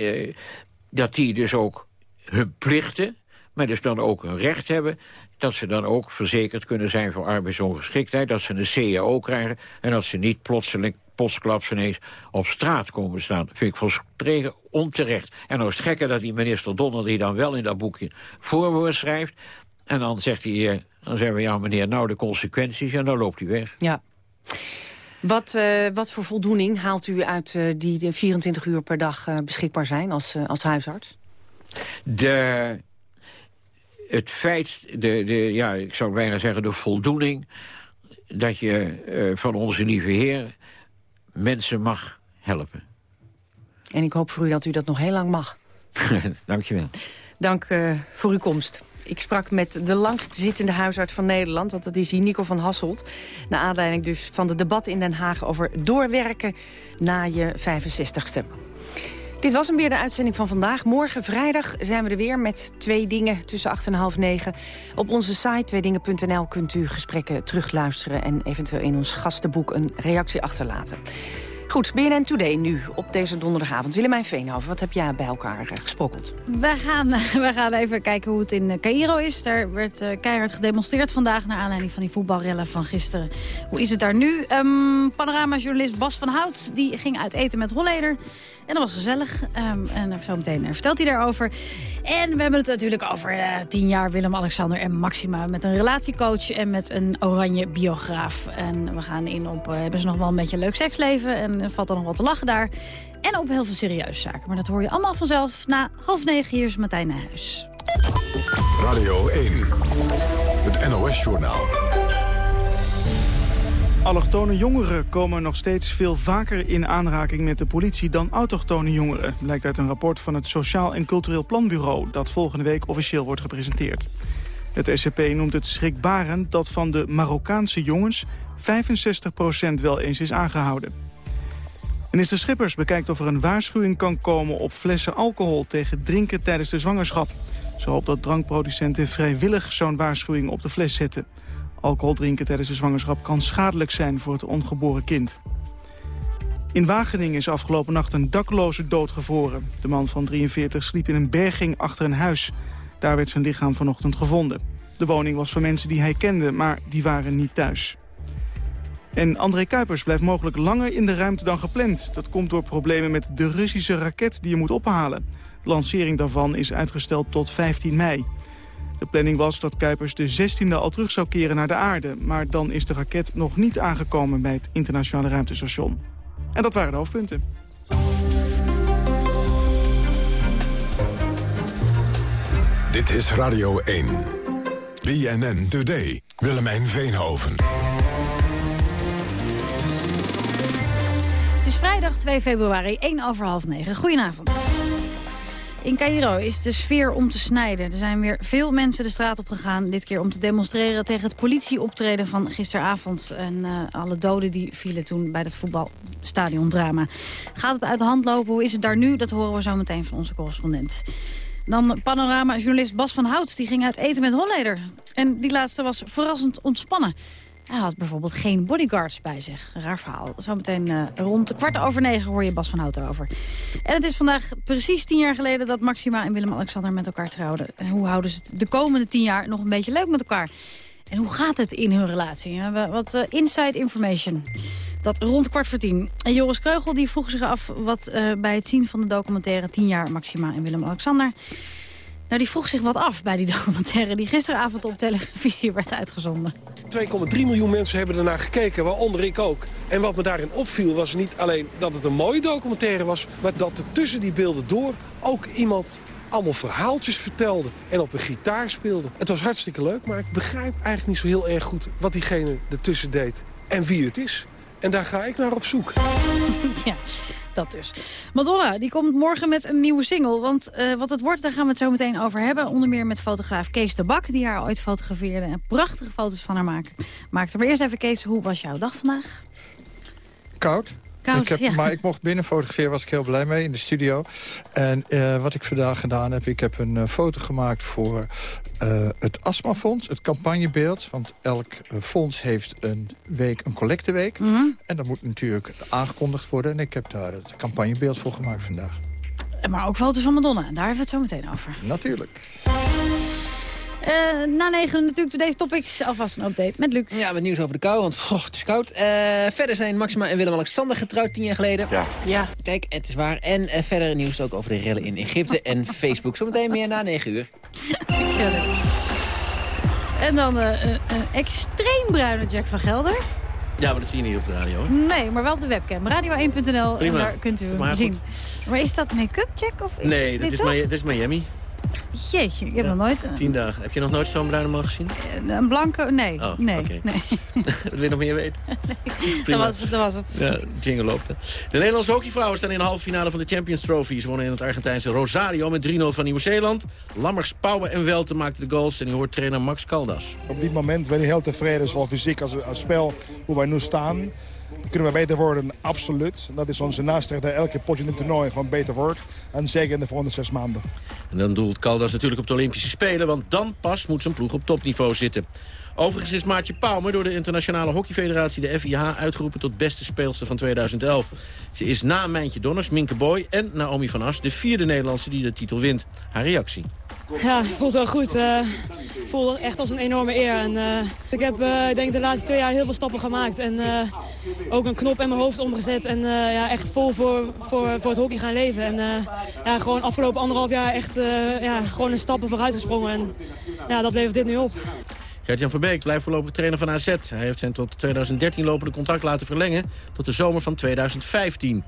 dat die dus ook hun plichten, maar dus dan ook een recht hebben... dat ze dan ook verzekerd kunnen zijn voor arbeidsongeschiktheid... dat ze een CAO krijgen en dat ze niet plotseling postklaps ineens op straat komen staan. Vind ik volstrekt onterecht. En nou is het gekke dat die minister Donner... die dan wel in dat boekje voorwoord schrijft... en dan zegt hij, dan zeggen we, ja meneer, nou de consequenties... en dan loopt hij weg. Ja. Wat, eh, wat voor voldoening haalt u uit eh, die de 24 uur per dag eh, beschikbaar zijn als, als huisarts? De, het feit, de, de, ja, ik zou bijna zeggen de voldoening... dat je van onze lieve Heer mensen mag helpen. En ik hoop voor u dat u dat nog heel lang mag. Dank je wel. Dank voor uw komst. Ik sprak met de langstzittende huisarts van Nederland. Want dat is hier Nico van Hasselt. Naar aanleiding dus van de debat in Den Haag over doorwerken na je 65ste. Dit was een weer de uitzending van vandaag. Morgen vrijdag zijn we er weer met twee dingen tussen 8 en half 9. Op onze site tweedingen.nl kunt u gesprekken terugluisteren... en eventueel in ons gastenboek een reactie achterlaten. Goed, BNN Today nu op deze donderdagavond. Willemijn Veenhoven, wat heb jij bij elkaar uh, gesprokkeld? We gaan, we gaan even kijken hoe het in eh, Cairo is. Daar werd uh, keihard gedemonstreerd vandaag... naar aanleiding van die voetbalrellen van gisteren. Hoe is het daar nu? Um, Panorama-journalist Bas van Hout die ging uit eten met Holleder. En dat was gezellig. Um, en zo meteen vertelt hij daarover. En we hebben het natuurlijk over uh, tien jaar Willem-Alexander en Maxima... met een relatiecoach en met een oranje biograaf. En we gaan in op, hebben ze nog wel een beetje leuk seksleven... en valt er nog wat te lachen daar. En op heel veel serieuze zaken. Maar dat hoor je allemaal vanzelf. Na half negen hier is Martijn Nijhuis. Radio 1, het NOS-journaal. Allochtone jongeren komen nog steeds veel vaker in aanraking met de politie dan autochtone jongeren. Blijkt uit een rapport van het Sociaal en Cultureel Planbureau dat volgende week officieel wordt gepresenteerd. Het SCP noemt het schrikbarend dat van de Marokkaanse jongens 65% wel eens is aangehouden. Minister Schippers bekijkt of er een waarschuwing kan komen op flessen alcohol tegen drinken tijdens de zwangerschap. Ze hoopt dat drankproducenten vrijwillig zo'n waarschuwing op de fles zetten. Alcohol drinken tijdens de zwangerschap kan schadelijk zijn voor het ongeboren kind. In Wageningen is afgelopen nacht een dakloze doodgevroren. De man van 43 sliep in een berging achter een huis. Daar werd zijn lichaam vanochtend gevonden. De woning was van mensen die hij kende, maar die waren niet thuis. En André Kuipers blijft mogelijk langer in de ruimte dan gepland. Dat komt door problemen met de Russische raket die je moet ophalen. De lancering daarvan is uitgesteld tot 15 mei. De planning was dat Kuipers de 16e al terug zou keren naar de aarde. Maar dan is de raket nog niet aangekomen bij het internationale ruimtestation. En dat waren de hoofdpunten. Dit is Radio 1. BNN Today. Willemijn Veenhoven. Vrijdag 2 februari, 1 over half 9. Goedenavond. In Cairo is de sfeer om te snijden. Er zijn weer veel mensen de straat op gegaan. Dit keer om te demonstreren tegen het politieoptreden van gisteravond. En uh, alle doden die vielen toen bij het voetbalstadiondrama. Gaat het uit de hand lopen? Hoe is het daar nu? Dat horen we zo meteen van onze correspondent. Dan panorama-journalist Bas van Hout. Die ging uit eten met Holleder. En die laatste was verrassend ontspannen. Hij had bijvoorbeeld geen bodyguards bij zich. Raar verhaal. Zometeen uh, rond kwart over negen hoor je Bas van Hout erover. En het is vandaag precies tien jaar geleden dat Maxima en Willem-Alexander met elkaar trouwden. En hoe houden ze het de komende tien jaar nog een beetje leuk met elkaar? En hoe gaat het in hun relatie? We hebben wat uh, inside information. Dat rond kwart voor tien. En Joris Kreugel die vroeg zich af wat uh, bij het zien van de documentaire 10 jaar Maxima en Willem-Alexander... Nou, die vroeg zich wat af bij die documentaire die gisteravond op televisie werd uitgezonden. 2,3 miljoen mensen hebben ernaar gekeken, waaronder ik ook. En wat me daarin opviel was niet alleen dat het een mooie documentaire was... maar dat er tussen die beelden door ook iemand allemaal verhaaltjes vertelde en op een gitaar speelde. Het was hartstikke leuk, maar ik begrijp eigenlijk niet zo heel erg goed... wat diegene ertussen deed en wie het is. En daar ga ik naar op zoek. Ja, dat dus. Madonna, die komt morgen met een nieuwe single. Want uh, wat het wordt, daar gaan we het zo meteen over hebben. Onder meer met fotograaf Kees de Bak, die haar ooit fotografeerde... en prachtige foto's van haar maakte. maakte. Maar eerst even, Kees, hoe was jouw dag vandaag? Koud. Koud, ik heb, ja. Maar ik mocht binnen fotograferen, was ik heel blij mee in de studio. En uh, wat ik vandaag gedaan heb, ik heb een uh, foto gemaakt voor uh, het astmafonds, het campagnebeeld. Want elk fonds heeft een week, een collecteweek. Mm -hmm. En dat moet natuurlijk aangekondigd worden. En ik heb daar het campagnebeeld voor gemaakt vandaag. Maar ook foto's van Madonna, en daar hebben we het zo meteen over. Natuurlijk. Uh, na negen natuurlijk today's topics. Alvast een update met Luc. Ja, met nieuws over de kou, want oh, het is koud. Uh, verder zijn Maxima en Willem-Alexander getrouwd tien jaar geleden. Ja. Ja. Kijk, het is waar. En uh, verder nieuws ook over de rellen in Egypte en Facebook. Zometeen meer na negen uur. en dan een extreem bruine Jack van Gelder. Ja, maar dat zie je niet op de radio. Hoor. Nee, maar wel op de webcam. Radio1.nl en daar kunt u hem zien. goed. Maar is dat make-up, Jack? Of nee, dat is, dat is Miami. Jeetje, ik heb nog nooit... eh, Tien dagen. Heb je nog nooit zo'n bruine man gezien? Een blanke? Nee, Oh, nee, nee. Wil je nog meer weten? Dat Prima. was, het, dat was het. Ja, jingle loopt. hè. De Nederlandse hockeyvrouwen staan in de halve finale van de Champions Trophy. Ze wonnen in het Argentijnse Rosario met 3-0 van Nieuw-Zeeland. Lammers, Pauwen en Welten maakten de goals. En u hoort trainer Max Caldas. Op dit moment ben ik heel tevreden, zowel fysiek als, als spel, hoe wij nu staan. Kunnen we beter worden? Absoluut. Dat is onze nastreef dat elke potje in het toernooi gewoon beter wordt. En zeker in de volgende zes maanden. En dan doelt Caldas natuurlijk op de Olympische Spelen... want dan pas moet zijn ploeg op topniveau zitten. Overigens is Maartje Pauwme door de Internationale Hockeyfederatie, de FIH, uitgeroepen tot beste speelster van 2011. Ze is na Mijntje Donners, Minke Boy en Naomi van As de vierde Nederlandse die de titel wint. Haar reactie. Ja, voelt wel goed. eh voelt echt als een enorme eer. En, eh, ik heb ik denk de laatste twee jaar heel veel stappen gemaakt. En ook een knop in mijn hoofd omgezet. En ja, echt vol voor, voor, voor het hockey gaan leven. En ja, gewoon afgelopen anderhalf jaar echt ja, gewoon een stappen vooruit gesprongen. En ja, dat levert dit nu op. Gert-Jan Verbeek blijft voorlopig trainer van AZ. Hij heeft zijn tot 2013 lopende contract laten verlengen tot de zomer van 2015.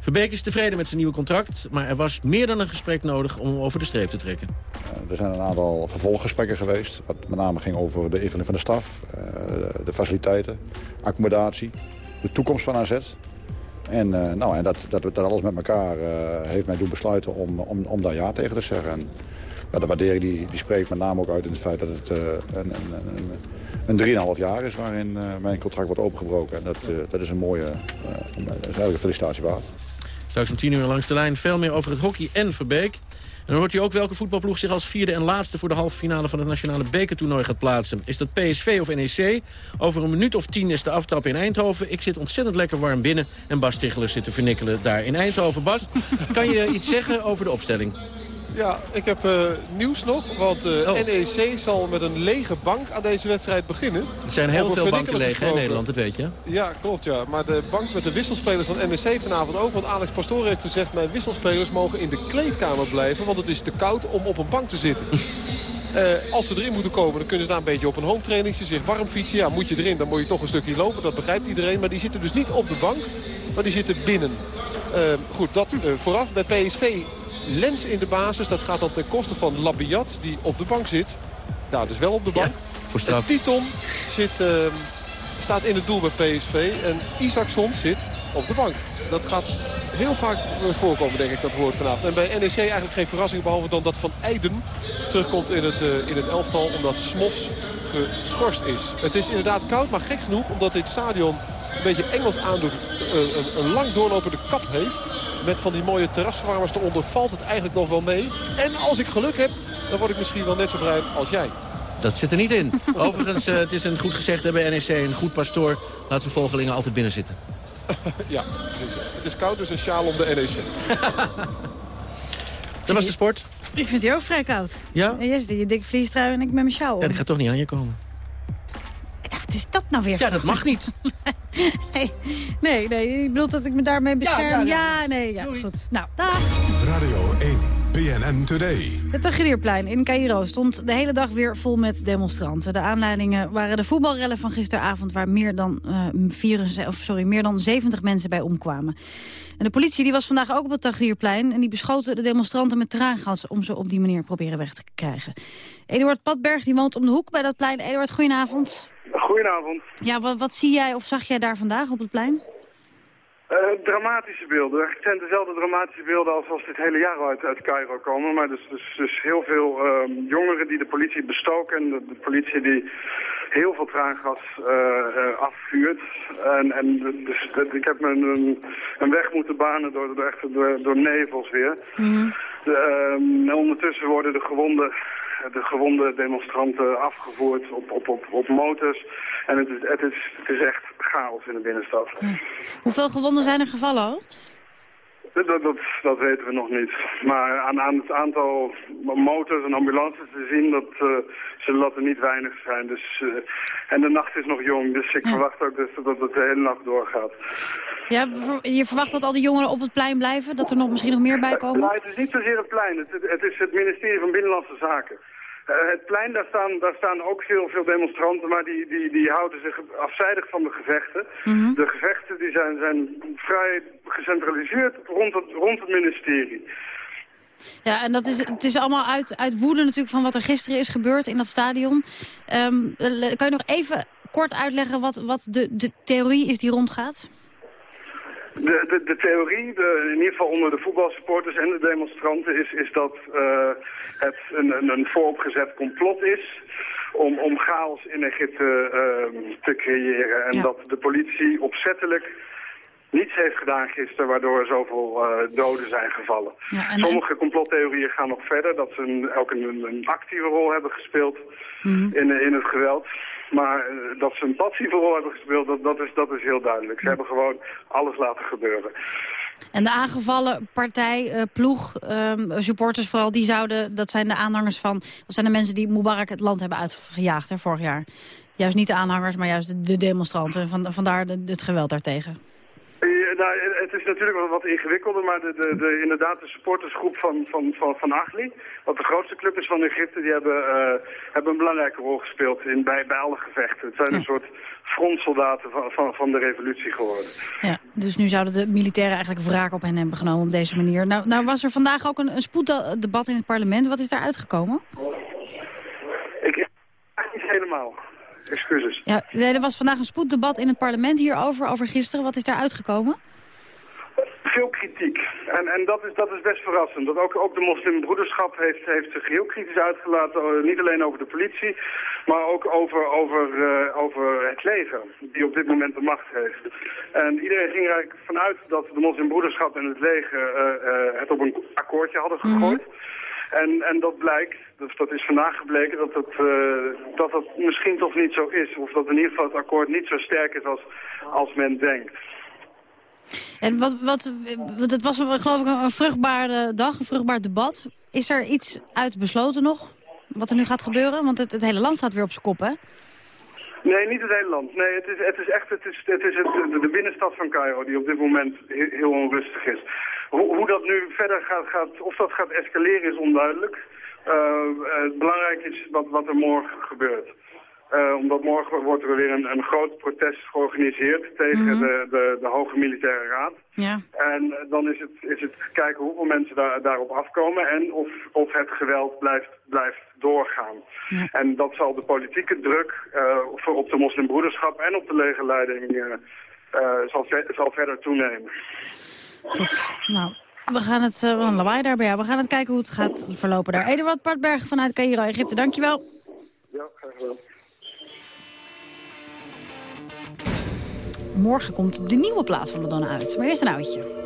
Verbeek is tevreden met zijn nieuwe contract, maar er was meer dan een gesprek nodig om hem over de streep te trekken. Eh, Er zijn een aantal vervolggesprekken geweest. Wat met name ging over de invulling van de staf, eh, de- faciliteiten, accommodatie, de toekomst van AZ. En, eh, nou, en dat, dat, dat alles met elkaar heeft mij doen besluiten om, om, om daar ja tegen te zeggen. En ja, de waardering die, die spreekt met name ook uit in het feit dat het eh, een, een, een, een 3,5 jaar is waarin eh, mijn contract wordt opengebroken. En dat, eh, dat is een mooie, eh, dat is eigenlijk een felicitatie waard. Straks om 10 uur langs de lijn veel meer over het hockey en Verbeek. En dan hoort u ook welke voetbalploeg zich als vierde en laatste... voor de halve finale van het nationale bekertoernooi gaat plaatsen. Is dat PSV of NEC? Over een minuut of tien is de aftrap in Eindhoven. Ik zit ontzettend lekker warm binnen. En Bas Ticheler zit te vernikkelen daar in Eindhoven. Bas, kan je iets zeggen over de opstelling? Ja, ik heb eh, nieuws nog. Want eh, Oh. NEC zal met een lege bank aan deze wedstrijd beginnen. Er zijn heel Over veel banken leeg in. Nederland, dat weet je. Ja, klopt ja. Maar de bank met de wisselspelers van NEC vanavond ook. Want Alex Pastoor heeft gezegd... mijn wisselspelers mogen in de kleedkamer blijven. Want het is te koud om op een bank te zitten. Eh, als ze erin moeten komen, dan kunnen ze daar een beetje op een home trainingsje zich warm fietsen. Ja, moet je erin, dan moet je toch een stukje lopen. Dat begrijpt iedereen. Maar die zitten dus niet op de bank, maar die zitten binnen. Goed, dat vooraf. Bij PSV Lens in de basis. Dat gaat dan ten koste van Labiat, die op de bank zit. Daar dus wel op de bank. straf. En Titon zit, eh, staat in het doel bij PSV. En Isaacson zit op de bank. Dat gaat heel vaak voorkomen, denk ik, dat woord vanavond. En bij NEC eigenlijk geen verrassing, behalve dan dat Van Eijden terugkomt in het, eh, in het elftal. Omdat Smofs geschorst is. Het is inderdaad koud, maar gek genoeg, omdat dit stadion een beetje Engels aandoet. eh, een, een lang doorlopende kap heeft. Met van die mooie terrasverwarmers eronder valt het eigenlijk nog wel mee. En als ik geluk heb, dan word ik misschien wel net zo bruin als jij. Dat zit er niet in. Overigens, eh, het is een goed gezegde bij NEC. Een goed pastoor laat zijn volgelingen altijd binnen zitten. ja, het is, het is koud, dus een sjaal om de NEC. Dat was de sport. Ik vind die ook vrij koud. Ja? En jij zit in je dikke vliestrui en ik met mijn sjaal om. Ja, die gaat toch niet aan je komen. Wat is dat nou weer? Ja, dat mag niet. nee, nee, nee, ik bedoel dat ik me daarmee bescherm. Ja, nee, ja, goed. Nou, dag. Radio 1, BNN Today. Het Tahrirplein in Cairo stond de hele dag weer vol met demonstranten. De aanleidingen waren de voetbalrellen van gisteravond... waar meer dan, eh, 74 of sorry, meer dan 70 mensen bij omkwamen. En de politie die was vandaag ook op het Tahrirplein... en die beschoten de demonstranten met traangas... om ze op die manier proberen weg te krijgen. Eduard Padberg die woont om de hoek bij dat plein. Eduard, goedenavond. Goedenavond. Ja, wat, wat zie jij of zag jij daar vandaag op het plein? Eh, dramatische beelden. Het zijn dezelfde dramatische beelden als, als dit hele jaar al uit, uit Cairo komen. Maar dus, dus, dus heel veel ehm, jongeren die de politie bestoken. En de, de politie die heel veel traangas eh, eh, afvuurt. En, en dus, ik heb me een, een weg moeten banen door, door, echt door, door nevels weer. De, en ondertussen worden de gewonde, de gewonde demonstranten afgevoerd op, op, op, op motors. En het is, het, is, echt chaos in de binnenstad. Hoeveel gewonden zijn er gevallen al? Dat, dat, dat, weten we nog niet. Maar aan, aan het aantal motors en ambulances te zien, dat uh, zullen dat er niet weinig zijn. Dus, uh, en de nacht is nog jong, dus ik verwacht ook dus dat het de hele nacht doorgaat. Ja, je verwacht dat al die jongeren op het plein blijven? Dat er nog misschien nog meer bij komen? Nou, het is niet zozeer het plein, het, het is het ministerie van Binnenlandse Zaken. Uh, het plein, daar staan, daar staan ook veel, veel demonstranten, maar die, die, die houden zich afzijdig van de gevechten. Mhm. De gevechten die zijn, zijn vrij gecentraliseerd rond het, rond het ministerie. Ja, en dat is, het is allemaal uit, uit woede natuurlijk van wat er gisteren is gebeurd in dat stadion. Ehm, kan je nog even kort uitleggen wat, wat de, de theorie is die rondgaat? De, de, de theorie, de, in ieder geval onder de voetbalsupporters en de demonstranten, is, is dat uh, het een, een, een vooropgezet complot is om, om chaos in Egypte uh, te creëren. En dat de politie opzettelijk niets heeft gedaan gisteren waardoor er zoveel uh, doden zijn gevallen. Ja, en, Sommige complottheorieën gaan nog verder, dat ze een, ook een, een actieve rol hebben gespeeld mm in, in het geweld. Maar uh, dat ze een passieve rol hebben gespeeld, dat, dat, is, dat is heel duidelijk. Ze hebben gewoon alles laten gebeuren. En de aangevallen partij, uh, ploeg, um, supporters vooral, die zouden, dat zijn de aanhangers van, dat zijn de mensen die Mubarak het land hebben uitgejaagd hè, vorig jaar. Juist niet de aanhangers, maar juist de, de demonstranten. Van, vandaar de, het geweld daartegen. Nou, het is natuurlijk wel wat ingewikkelder, maar de, de, de, inderdaad de supportersgroep van, van, van, van Achli, wat de grootste club is van Egypte, die hebben, uh, hebben een belangrijke rol gespeeld in, bij, bij alle gevechten. Het zijn een soort frontsoldaten van, van, van de revolutie geworden. Ja, dus nu zouden de militairen eigenlijk wraak op hen hebben genomen op deze manier. Nou, nou was er vandaag ook een, een spoeddebat in het parlement. Wat is daar uitgekomen? Ik, niet helemaal excuses. Ja, er was vandaag een spoeddebat in het parlement hierover, over gisteren. Wat is daar uitgekomen? Veel kritiek. En, en dat, is, dat is best verrassend. Dat ook, ook de moslimbroederschap heeft, heeft zich heel kritisch uitgelaten. Eh, niet alleen over de politie, maar ook over, over, uh, over het leger. Die op dit moment de macht heeft. En iedereen ging er eigenlijk vanuit dat de moslimbroederschap en het leger uh, het op een akkoordje hadden gegooid. Mm en, en dat blijkt, dus dat is vandaag gebleken, dat het, uh, dat het misschien toch niet zo is. Of dat in ieder geval het akkoord niet zo sterk is als, als men denkt. En wat, wat, het was geloof ik een vruchtbare dag, een vruchtbaar debat. Is er iets uit besloten nog, wat er nu gaat gebeuren? Want het, het hele land staat weer op zijn kop, hè? Nee, niet het hele land. Nee, het is, het is echt het is, het is het, de binnenstad van Cairo die op dit moment heel onrustig is. Hoe, hoe dat nu verder gaat, gaat, of dat gaat escaleren is onduidelijk. Uh, belangrijk is wat, wat er morgen gebeurt. Uh, omdat morgen wordt er weer een, een groot protest georganiseerd tegen mhm. de, de, de, Hoge Militaire Raad. Ja. En dan is het, is het kijken hoeveel mensen daar, daarop afkomen en of, of het geweld blijft, blijft doorgaan. Ja. En dat zal de politieke druk uh, voor op de moslimbroederschap en op de legerleiding uh, zal, zal verder toenemen. Goed, nou, we gaan het, uh, een lawaai daarbij. We gaan het kijken hoe het gaat verlopen daar. Eduard Partberg vanuit Cairo, Egypte, dankjewel. Ja, graag gedaan. Morgen komt de nieuwe plaat van Madonna uit. Maar eerst een oudje.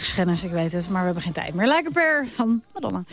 Heiligschennis, ik weet het, maar we hebben geen tijd meer. Like per van Madonna.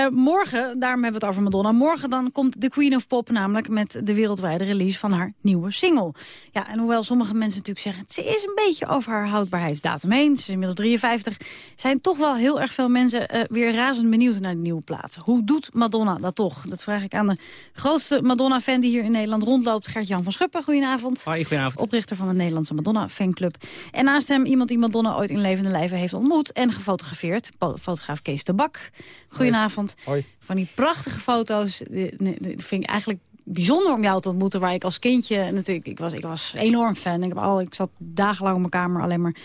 Uh, morgen, daarom hebben we het over Madonna. Morgen dan komt de Queen of Pop namelijk met de wereldwijde release van haar nieuwe single. Ja, en hoewel sommige mensen natuurlijk zeggen... ze is een beetje over haar houdbaarheidsdatum heen. Ze is inmiddels 53. Zijn toch wel heel erg veel mensen uh, weer razend benieuwd naar de nieuwe plaat. Hoe doet Madonna dat toch? Dat vraag ik aan de grootste Madonna-fan die hier in Nederland rondloopt. Gert-Jan van Schuppen, goedenavond. Hoi, goedenavond. Oprichter van de Nederlandse Madonna-fanclub. En naast hem iemand die Madonna ooit in levende lijven heeft ontmoet... en gefotografeerd, fotograaf Kees de Bak. Goedenavond. Hoi. Van die prachtige foto's. Dat vind ik eigenlijk bijzonder om jou te ontmoeten. Waar ik als kindje natuurlijk, ik was, ik was enorm fan. Ik, heb al, ik zat dagenlang op mijn kamer alleen maar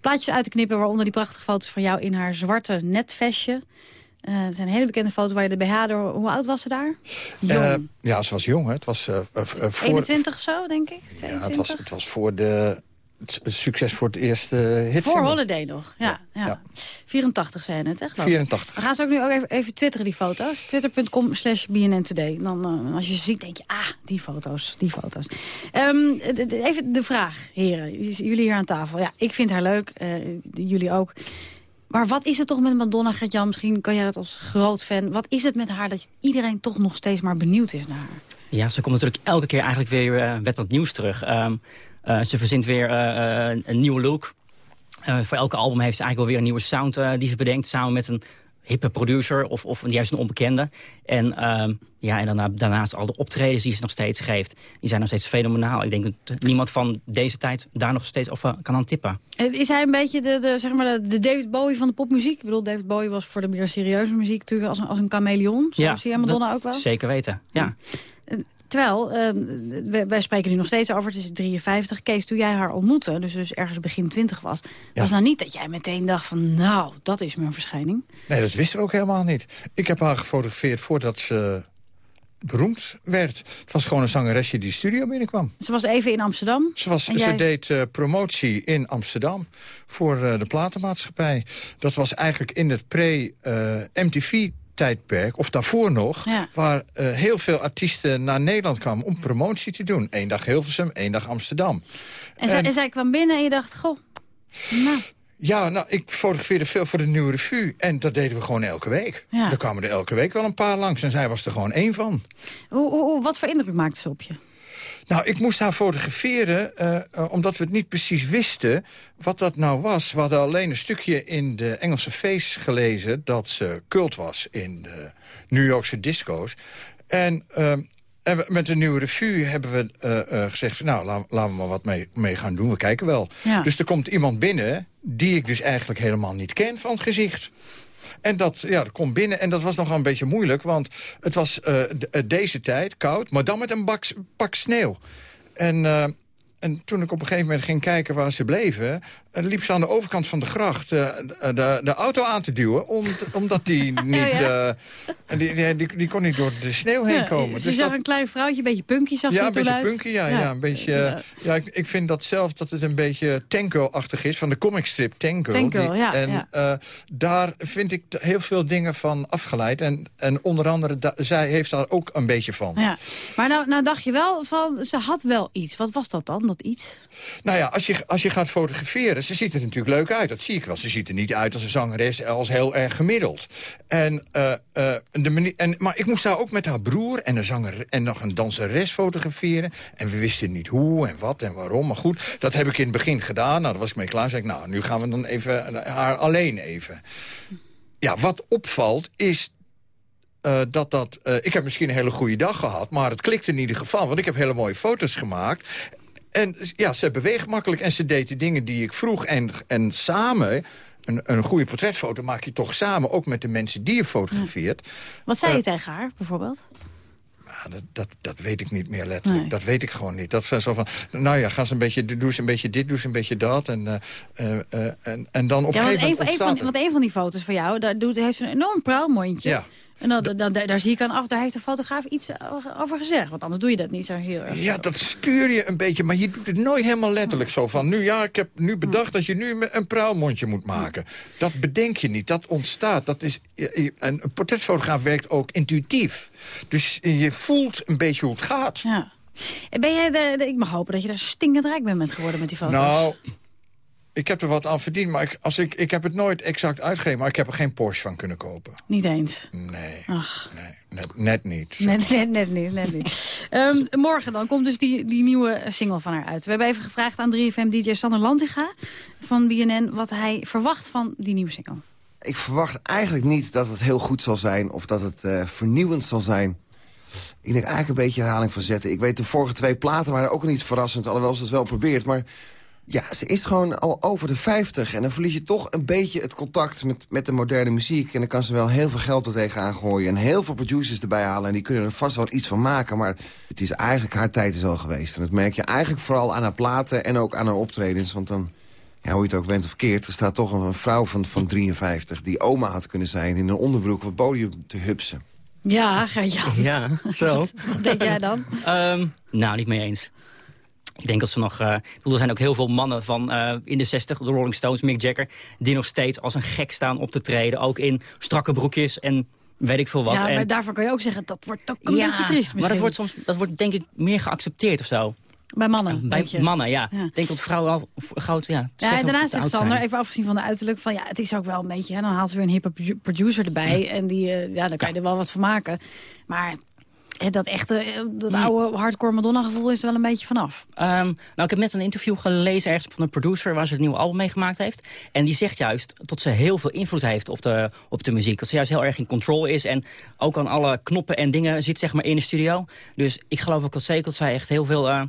plaatjes uit te knippen. Waaronder die prachtige foto's van jou in haar zwarte netvestje. Uh, het zijn hele bekende foto's waar je de BH door... Hoe oud was ze daar? Uh, ja, ze was jong. Hè. Het was uh, voor... 21 of zo, denk ik? 22? Ja, het was, het was voor de succes voor het eerste hit. Voor Holiday nog, ja. ja. ja. 84 zijn het, hè, 84. We gaan ze ook nu ook even, even twitteren, die foto's. Twitter.com slash BNN Today. Dan, uh, als je ze ziet, denk je, ah, die foto's, die foto's. Um, even de vraag, heren. Jullie hier aan tafel. Ja, ik vind haar leuk. Uh, jullie ook. Maar wat is het toch met Madonna, Gert-Jan? Misschien kan jij dat als groot fan. Wat is het met haar dat iedereen toch nog steeds maar benieuwd is naar haar? Ja, ze komt natuurlijk elke keer eigenlijk weer uh, met wat nieuws terug. Um, uh, ze verzint weer uh, een nieuwe look. voor elke album heeft ze eigenlijk wel weer een nieuwe sound die ze bedenkt... samen met een hippe producer of, of juist een onbekende. En, uh, ja, en daarna, daarnaast al de optredens die ze nog steeds geeft... die zijn nog steeds fenomenaal. Ik denk dat niemand van deze tijd daar nog steeds over kan aan tippen. Is hij een beetje de, de, zeg maar de, David Bowie van de popmuziek? Ik bedoel, David Bowie was voor de meer serieuze muziek natuurlijk als een, als een chameleon. Zoals ja, Madonna ook wel? Zeker weten, ja. Terwijl, uh, wij, spreken nu nog steeds over, het is 53. Kees, toen jij haar ontmoette, dus, dus ergens begin 20 was... was nou niet dat jij meteen dacht van, nou, dat is mijn verschijning? Nee, dat wisten we ook helemaal niet. Ik heb haar gefotografeerd voordat ze beroemd werd. Het was gewoon een zangeresje die de studio binnenkwam. Ze was even in Amsterdam? Ze, was, ze deed uh, promotie in Amsterdam voor uh, de platenmaatschappij. Dat was eigenlijk in het pre-MTV tijdperk, of daarvoor nog... waar uh, heel veel artiesten naar Nederland kwamen om promotie te doen. Eén dag Hilversum, één dag Amsterdam. En, zij, en zij kwam binnen en je dacht, goh, nou... Ja, nou, ik fotografeerde veel voor de Nieuwe Revue. En dat deden we gewoon elke week. Ja. Er kwamen er elke week wel een paar langs. En zij was er gewoon één van. Hoe, hoe, wat voor indruk maakte ze op je? Nou, ik moest haar fotograferen, uh, omdat we het niet precies wisten wat dat nou was. We hadden alleen een stukje in de Engelse Face gelezen... dat ze cult was in de New Yorkse disco's. En... Uh, en met de nieuwe revue hebben we uh, uh, gezegd... nou, laten we maar wat mee, mee, gaan doen, we kijken wel. Ja. Dus er komt iemand binnen die ik dus eigenlijk helemaal niet ken van het gezicht. En dat, ja, dat komt binnen en dat was nogal een beetje moeilijk... want het was uh, deze tijd, koud, maar dan met een bak, pak sneeuw. En, uh, en toen ik op een gegeven moment ging kijken waar ze bleven... En liep ze aan de overkant van de gracht uh, de, de, auto aan te duwen... Om, omdat die niet... Uh, die, die, die, kon niet door de sneeuw heen komen. Ze dus zag een klein vrouwtje, een beetje punky zag Ja, een beetje punky, ja. ja. een beetje, ja. ik, ik vind dat zelf dat het een beetje Tango-achtig is... van de comicstrip Tango. Tango, die, ja. En uh, daar vind ik heel veel dingen van afgeleid. En, en onder andere, da, zij heeft daar ook een beetje van. Ja. Maar nou, nou dacht je wel van, ze had wel iets. Wat was dat dan, dat iets? Nou ja, als je, als je gaat fotograferen ze ziet er natuurlijk leuk uit. Dat zie ik wel. Ze ziet er niet uit als een zangeres, als heel erg gemiddeld. En, uh, uh, de en, maar ik moest daar ook met haar broer en, een zanger, en nog een danseres fotograferen. En we wisten niet hoe en wat en waarom. Maar goed, dat heb ik in het begin gedaan. Nou, daar was ik mee klaar. zei ik, nou, nu gaan we dan even haar alleen even. Ja, wat opvalt is uh, dat dat... Ik heb misschien een hele goede dag gehad, maar het klikt in ieder geval. Want ik heb hele mooie foto's gemaakt. En ja, ze beweegt makkelijk en ze deed de dingen die ik vroeg. En, en samen, een, een goede portretfoto maak je toch samen... ook met de mensen die je fotografeert. Wat zei je uh, tegen haar, bijvoorbeeld? Dat, dat, dat, weet ik niet meer letterlijk. Nee. Dat weet ik gewoon niet. Dat zijn zo van, nou ja, ga ze een beetje, doe ze een beetje dit, doe ze een beetje dat. En, uh, uh, en, en dan op ja, een gegeven moment een van, Want een van die foto's van jou, daar doet, heeft ze een enorm pruilmondje. Ja. En dan, dan, daar zie ik aan af, daar heeft de fotograaf iets over gezegd. Want anders doe je dat niet zo heel erg. Ja, dat stuur je een beetje, maar je doet het nooit helemaal letterlijk zo van... nu ja, ik heb nu bedacht dat je nu een pruilmondje moet maken. Dat bedenk je niet, dat ontstaat. Dat is, een portretfotograaf werkt ook intuïtief. Dus je voelt een beetje hoe het gaat. Ja. Ben jij de, de, ik mag hopen dat je daar stinkend rijk bent geworden met die foto's. Nou, ik heb er wat aan verdiend, maar ik, als ik, ik heb het nooit exact uitgegeven. Maar ik heb er geen Porsche van kunnen kopen. Niet eens? Nee, Ach. nee net, net niet. Net, net, net niet. Net niet. Ehm, morgen dan komt dus die, die nieuwe single van haar uit. We hebben even gevraagd aan 3FM-dj Sander Lantiga van BNN... wat hij verwacht van die nieuwe single. Ik verwacht eigenlijk niet dat het heel goed zal zijn... of dat het eh, vernieuwend zal zijn. Ik denk eigenlijk een beetje herhaling van zetten. Ik weet, de vorige twee platen waren ook al niet verrassend... alhoewel ze het wel probeert, maar... Ja, ze is gewoon al over de 50 en dan verlies je toch een beetje het contact met, met de moderne muziek. En dan kan ze wel heel veel geld er tegenaan gooien en heel veel producers erbij halen. En die kunnen er vast wel iets van maken, maar het is eigenlijk haar tijd is al geweest. En dat merk je eigenlijk vooral aan haar platen en ook aan haar optredens. Want dan, ja, hoe je het ook bent of keert, er staat toch een vrouw van, van 53... die oma had kunnen zijn in een onderbroek op het podium te hupsen. Ja, Gert-Jan. Ja, zo. Wat denk jij dan? Ehm, nou, niet mee eens. Ik denk dat ze nog... eh, er zijn ook heel veel mannen van eh, in de 60, de Rolling Stones, Mick Jagger... die nog steeds als een gek staan op te treden. Ook in strakke broekjes en weet ik veel wat. Ja, maar en, daarvan kan je ook zeggen, dat wordt ook een ja, beetje triest misschien. maar dat wordt soms, dat wordt denk ik meer geaccepteerd of zo. Bij mannen, Bij mannen, ja. Ja. Ik denk dat vrouwen al gauw, ja, Ja, en daarna ze zegt Sander, zijn. even afgezien van de uiterlijk... van ja, het is ook wel een beetje... Hè, dan haalt ze weer een hippe produ- producer erbij... en die, eh, ja, dan kan je er wel wat van maken. Maar dat echte, eh, dat oude hardcore Madonna-gevoel is er wel een beetje vanaf. Ehm, nou, ik heb net een interview gelezen ergens van een producer... waar ze het nieuwe album mee gemaakt heeft. En die zegt juist dat ze heel veel invloed heeft op de, op de muziek. Dat ze juist heel erg in control is. En ook aan alle knoppen en dingen zit zeg maar in de studio. Dus ik geloof ook dat zeker dat zij echt heel veel eh,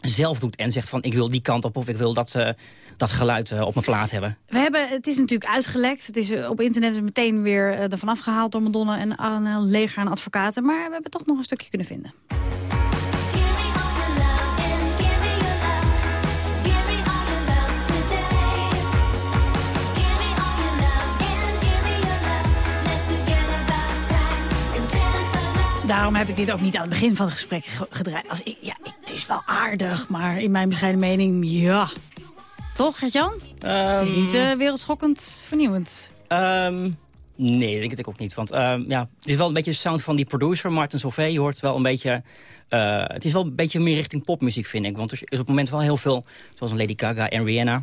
zelf doet. En zegt van ik wil die kant op of ik wil dat, eh, dat geluid eh, op mijn plaat hebben. We hebben, het is natuurlijk uitgelekt. Het is eh, op internet is meteen weer eh, ervan afgehaald door Madonna en aan een leger aan advocaten. Maar we hebben toch nog een stukje kunnen vinden. Daarom heb ik dit ook niet aan het begin van het gesprek ge- gedraaid. Als ik, ja, het is wel aardig, maar in mijn bescheiden mening, ja. Toch, Gert-Jan? het is niet eh, wereldschokkend vernieuwend. Ehm, nee, denk ik ook niet. Want ehm, ja, het is wel een beetje de sound van die producer, Martin Solveig. Je hoort wel een beetje... eh, het is wel een beetje meer richting popmuziek, vind ik. Want er is op het moment wel heel veel, zoals een Lady Gaga en Rihanna...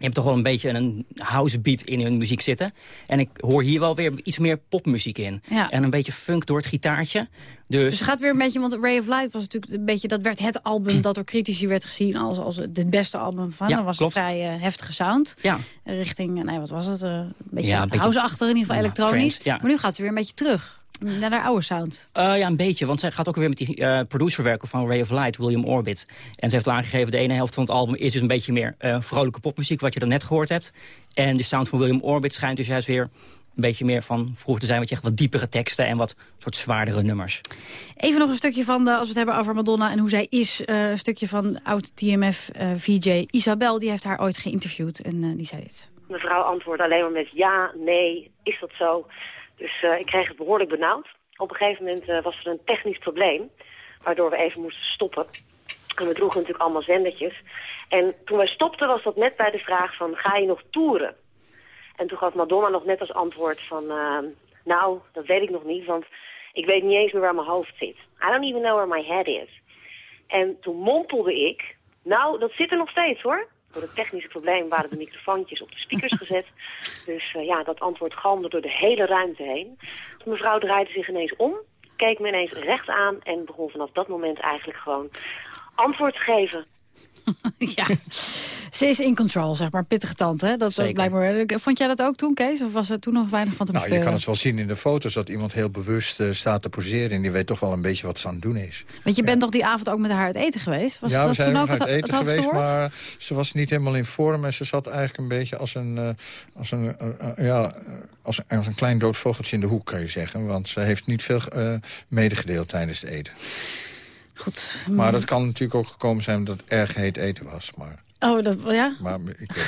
Je hebt toch wel een beetje een house beat in hun muziek zitten. En ik hoor hier wel weer iets meer popmuziek in. Ja. En een beetje funk door het gitaartje. Dus, Dus het gaat weer een beetje, want Ray of Light was natuurlijk een beetje, dat werd het album dat door critici werd gezien als, als het beste album van. Ja, dat was klopt. een vrij eh, heftige sound. Ja. Richting, eh, nee, wat was het? eh, een beetje Ja, house-achtig, in ieder geval elektronisch. Maar nu gaat ze weer een beetje terug naar haar oude sound. Eh, ja, een beetje. Want zij gaat ook weer met die eh, producer werken van Ray of Light, William Orbit. En ze heeft al aangegeven, de ene helft van het album is dus een beetje meer eh, vrolijke popmuziek, wat je dan net gehoord hebt. En de sound van William Orbit schijnt dus juist weer een beetje meer van vroeger te zijn, wat je echt wat diepere teksten en wat soort zwaardere nummers. Even nog een stukje van, de, als we het hebben over Madonna en hoe zij is. eh, een stukje van oud-TMF-VJ Isabel, die heeft haar ooit geïnterviewd. En eh, die zei dit. Mevrouw antwoordde alleen maar met ja, nee, is dat zo? Dus eh, ik kreeg het behoorlijk benauwd. Op een gegeven moment eh, was er een technisch probleem, waardoor we even moesten stoppen. En we droegen natuurlijk allemaal zendertjes. En toen wij stopten was dat net bij de vraag van, ga je nog toeren? En toen gaf Madonna nog net als antwoord van, eh, nou, dat weet ik nog niet, want ik weet niet eens meer waar mijn hoofd zit. I don't even know where my head is. En toen mompelde ik, nou, dat zit er nog steeds hoor. Door het technische probleem waren de microfoontjes op de speakers gezet. Dus eh, ja, dat antwoord galmde door de hele ruimte heen. De mevrouw draaide zich ineens om, keek me ineens recht aan en begon vanaf dat moment eigenlijk gewoon antwoord te geven. ja, ze is in control, zeg maar. Pittige tante, hè? Dat, dat Zeker. blijkbaar. Vond jij dat ook toen, Kees? Of was er toen nog weinig van te Nou, je kan het wel zien in de foto's dat iemand heel bewust eh, staat te poseren... en die weet toch wel een beetje wat ze aan het doen is. Want je bent toch die avond ook met haar uit eten geweest? Was ja, dat we zijn ook uit het, eten het geweest, maar ze was niet helemaal in vorm... en ze zat eigenlijk een beetje als een, eh, als een, eh, ja, als, als een klein dood vogeltje in de hoek, kan je zeggen. Want ze heeft niet veel medegedeeld tijdens het eten. Goed. Maar dat kan natuurlijk ook gekomen zijn omdat het erg heet eten was. Maar, Oh, dat, ja? maar ik weet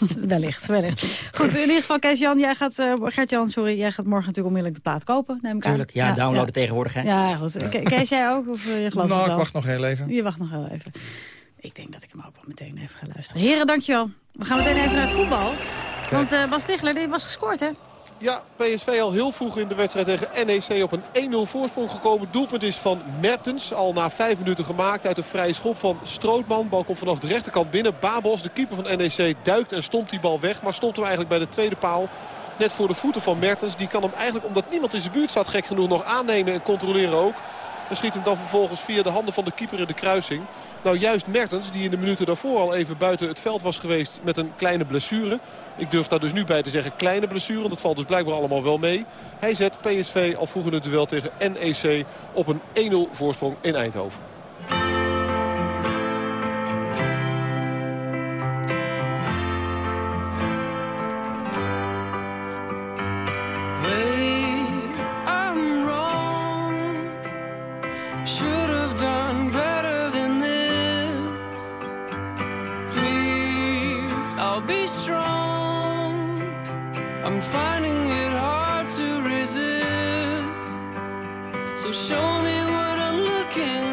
het niet. wellicht, wellicht. Goed, in ieder geval, Kees-Jan, jij gaat... eh Gert-Jan, sorry, jij gaat morgen natuurlijk onmiddellijk de plaat kopen, neem ik aan. Tuurlijk, ja, downloaden tegenwoordig, hè? Ja, goed. Ke- Kees, jij ook? Of eh, je gelooft Nou, het ik wacht nog heel even. Je wacht nog heel even. Ik denk dat ik hem ook wel meteen even ga luisteren. Heren, dankjewel. We gaan meteen even naar het voetbal. Want eh Bas Tichler, die was gescoord, hè? Ja, PSV al heel vroeg in de wedstrijd tegen NEC op een 1-0 voorsprong gekomen. Doelpunt is van Mertens, al na vijf minuten gemaakt uit een vrije schop van Strootman. Bal komt vanaf de rechterkant binnen. Babos, de keeper van NEC, duikt en stompt die bal weg. Maar stopt hem eigenlijk bij de tweede paal. Net voor de voeten van Mertens. Die kan hem eigenlijk, omdat niemand in zijn buurt staat, gek genoeg nog aannemen en controleren ook. En schiet hem dan vervolgens via de handen van de keeper in de kruising. Nou, juist Mertens, die in de minuten daarvoor al even buiten het veld was geweest met een kleine blessure. Ik durf daar dus nu bij te zeggen kleine blessure, want dat valt dus blijkbaar allemaal wel mee. Hij zet PSV al vroeg in het duel tegen NEC op een 1-0 voorsprong in Eindhoven. Strong. I'm finding it hard to resist. So show me what I'm looking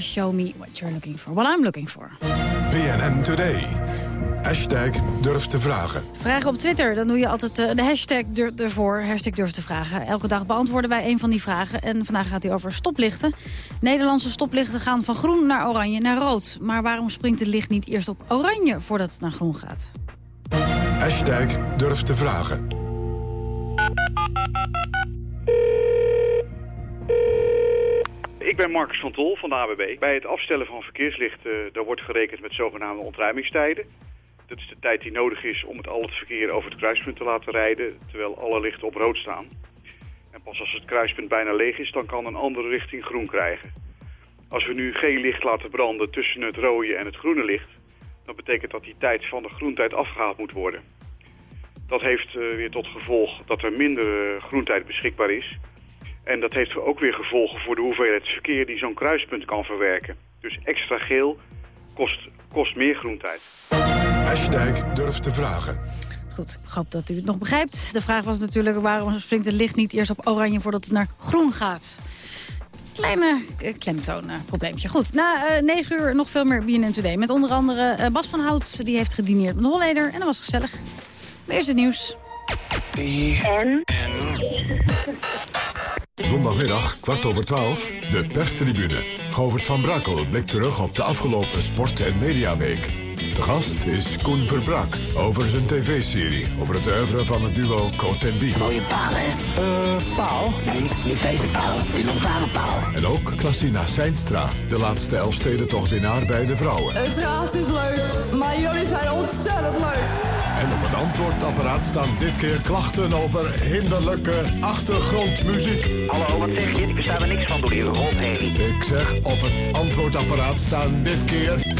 Show me what you're looking for. What I'm looking for. BNN Today. Hashtag durf te vragen. Vragen op Twitter, dan doe je altijd eh, de hashtag ervoor. Hashtag durf te vragen. Elke dag beantwoorden wij een van die vragen. En vandaag gaat hij over stoplichten. Nederlandse stoplichten gaan van groen naar oranje naar rood. Maar waarom springt het licht niet eerst op oranje voordat het naar groen gaat? Hashtag durf te vragen. Ik ben Marcus van Tol van de ABB. Bij het afstellen van verkeerslichten daar wordt gerekend met zogenaamde ontruimingstijden. Dat is de tijd die nodig is om het al het verkeer over het kruispunt te laten rijden, terwijl alle lichten op rood staan. En pas als het kruispunt bijna leeg is, dan kan een andere richting groen krijgen. Als we nu geen licht laten branden tussen het rode en het groene licht, dan betekent dat die tijd van de groentijd afgehaald moet worden. Dat heeft eh, weer tot gevolg dat er minder eh, groentijd beschikbaar is. En dat heeft ook weer gevolgen voor de hoeveelheid verkeer die zo'n kruispunt kan verwerken. Dus extra geel kost, kost meer groentijd. Hashtag durf te vragen. Goed, ik hoop dat u het nog begrijpt. De vraag was natuurlijk waarom springt het licht niet eerst op oranje voordat het naar groen gaat. Kleine uh, klemtoon uh, probleempje. Goed, na uh, 9 uur nog veel meer BNN Today. Met onder andere uh, Bas van Hout, die heeft gedineerd met een Holleder. En dat was gezellig. Maar eerst het nieuws. En? Zondagmiddag, kwart over twaalf, de perstribune. Govert van Brakel blikt terug op de afgelopen sport- en mediaweek. De gast is Koen Verbrak over zijn tv-serie. Over het oeuvre van het duo Coat en Bie. Mooie paal, hè? Uh, paal? Nee, niet deze paal. Die lantaarnpaal. En ook Klassina Seinstra, de laatste Elfstedentochtwinnaar bij de vrouwen. Het raas is leuk, maar jullie zijn ontzettend leuk. En op het antwoordapparaat staan dit keer klachten over hinderlijke achtergrondmuziek. Hallo, wat zeg je? Ik besta er niks van door die rondheen. Ik zeg, op het antwoordapparaat staan dit keer...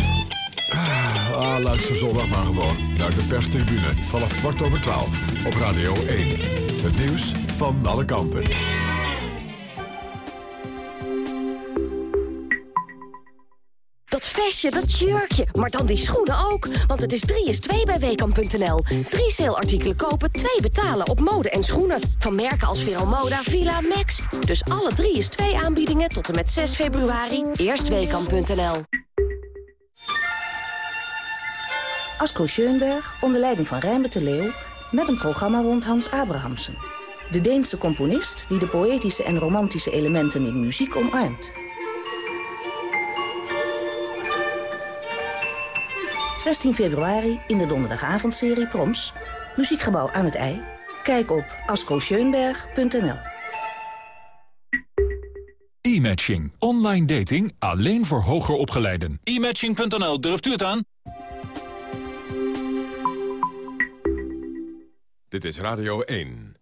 Ah, luister zondag maar gewoon naar de perstribune vanaf kwart over twaalf op Radio 1. Het nieuws van alle kanten. Vestje, dat jurkje, maar dan die schoenen ook. Want het is 3 is 2 bij Weekamp.nl. Drie saleartikelen kopen, twee betalen op mode en schoenen. Van merken als Vero Moda, Villa, Max. Dus alle 3 is 2 aanbiedingen tot en met 6 februari. Eerst Weekamp.nl. Asko Schoenberg onder leiding van Rijnbert de Leeuw... met een programma rond Hans Abrahamsen. De Deense componist die de poëtische en romantische elementen in muziek omarmt. 16 februari in de donderdagavondserie Proms. Muziekgebouw aan het IJ. Kijk op ascoscheunberg.nl. E-matching. Online dating alleen voor hoger opgeleiden. E-matching.nl, durft u het aan? Dit is Radio 1.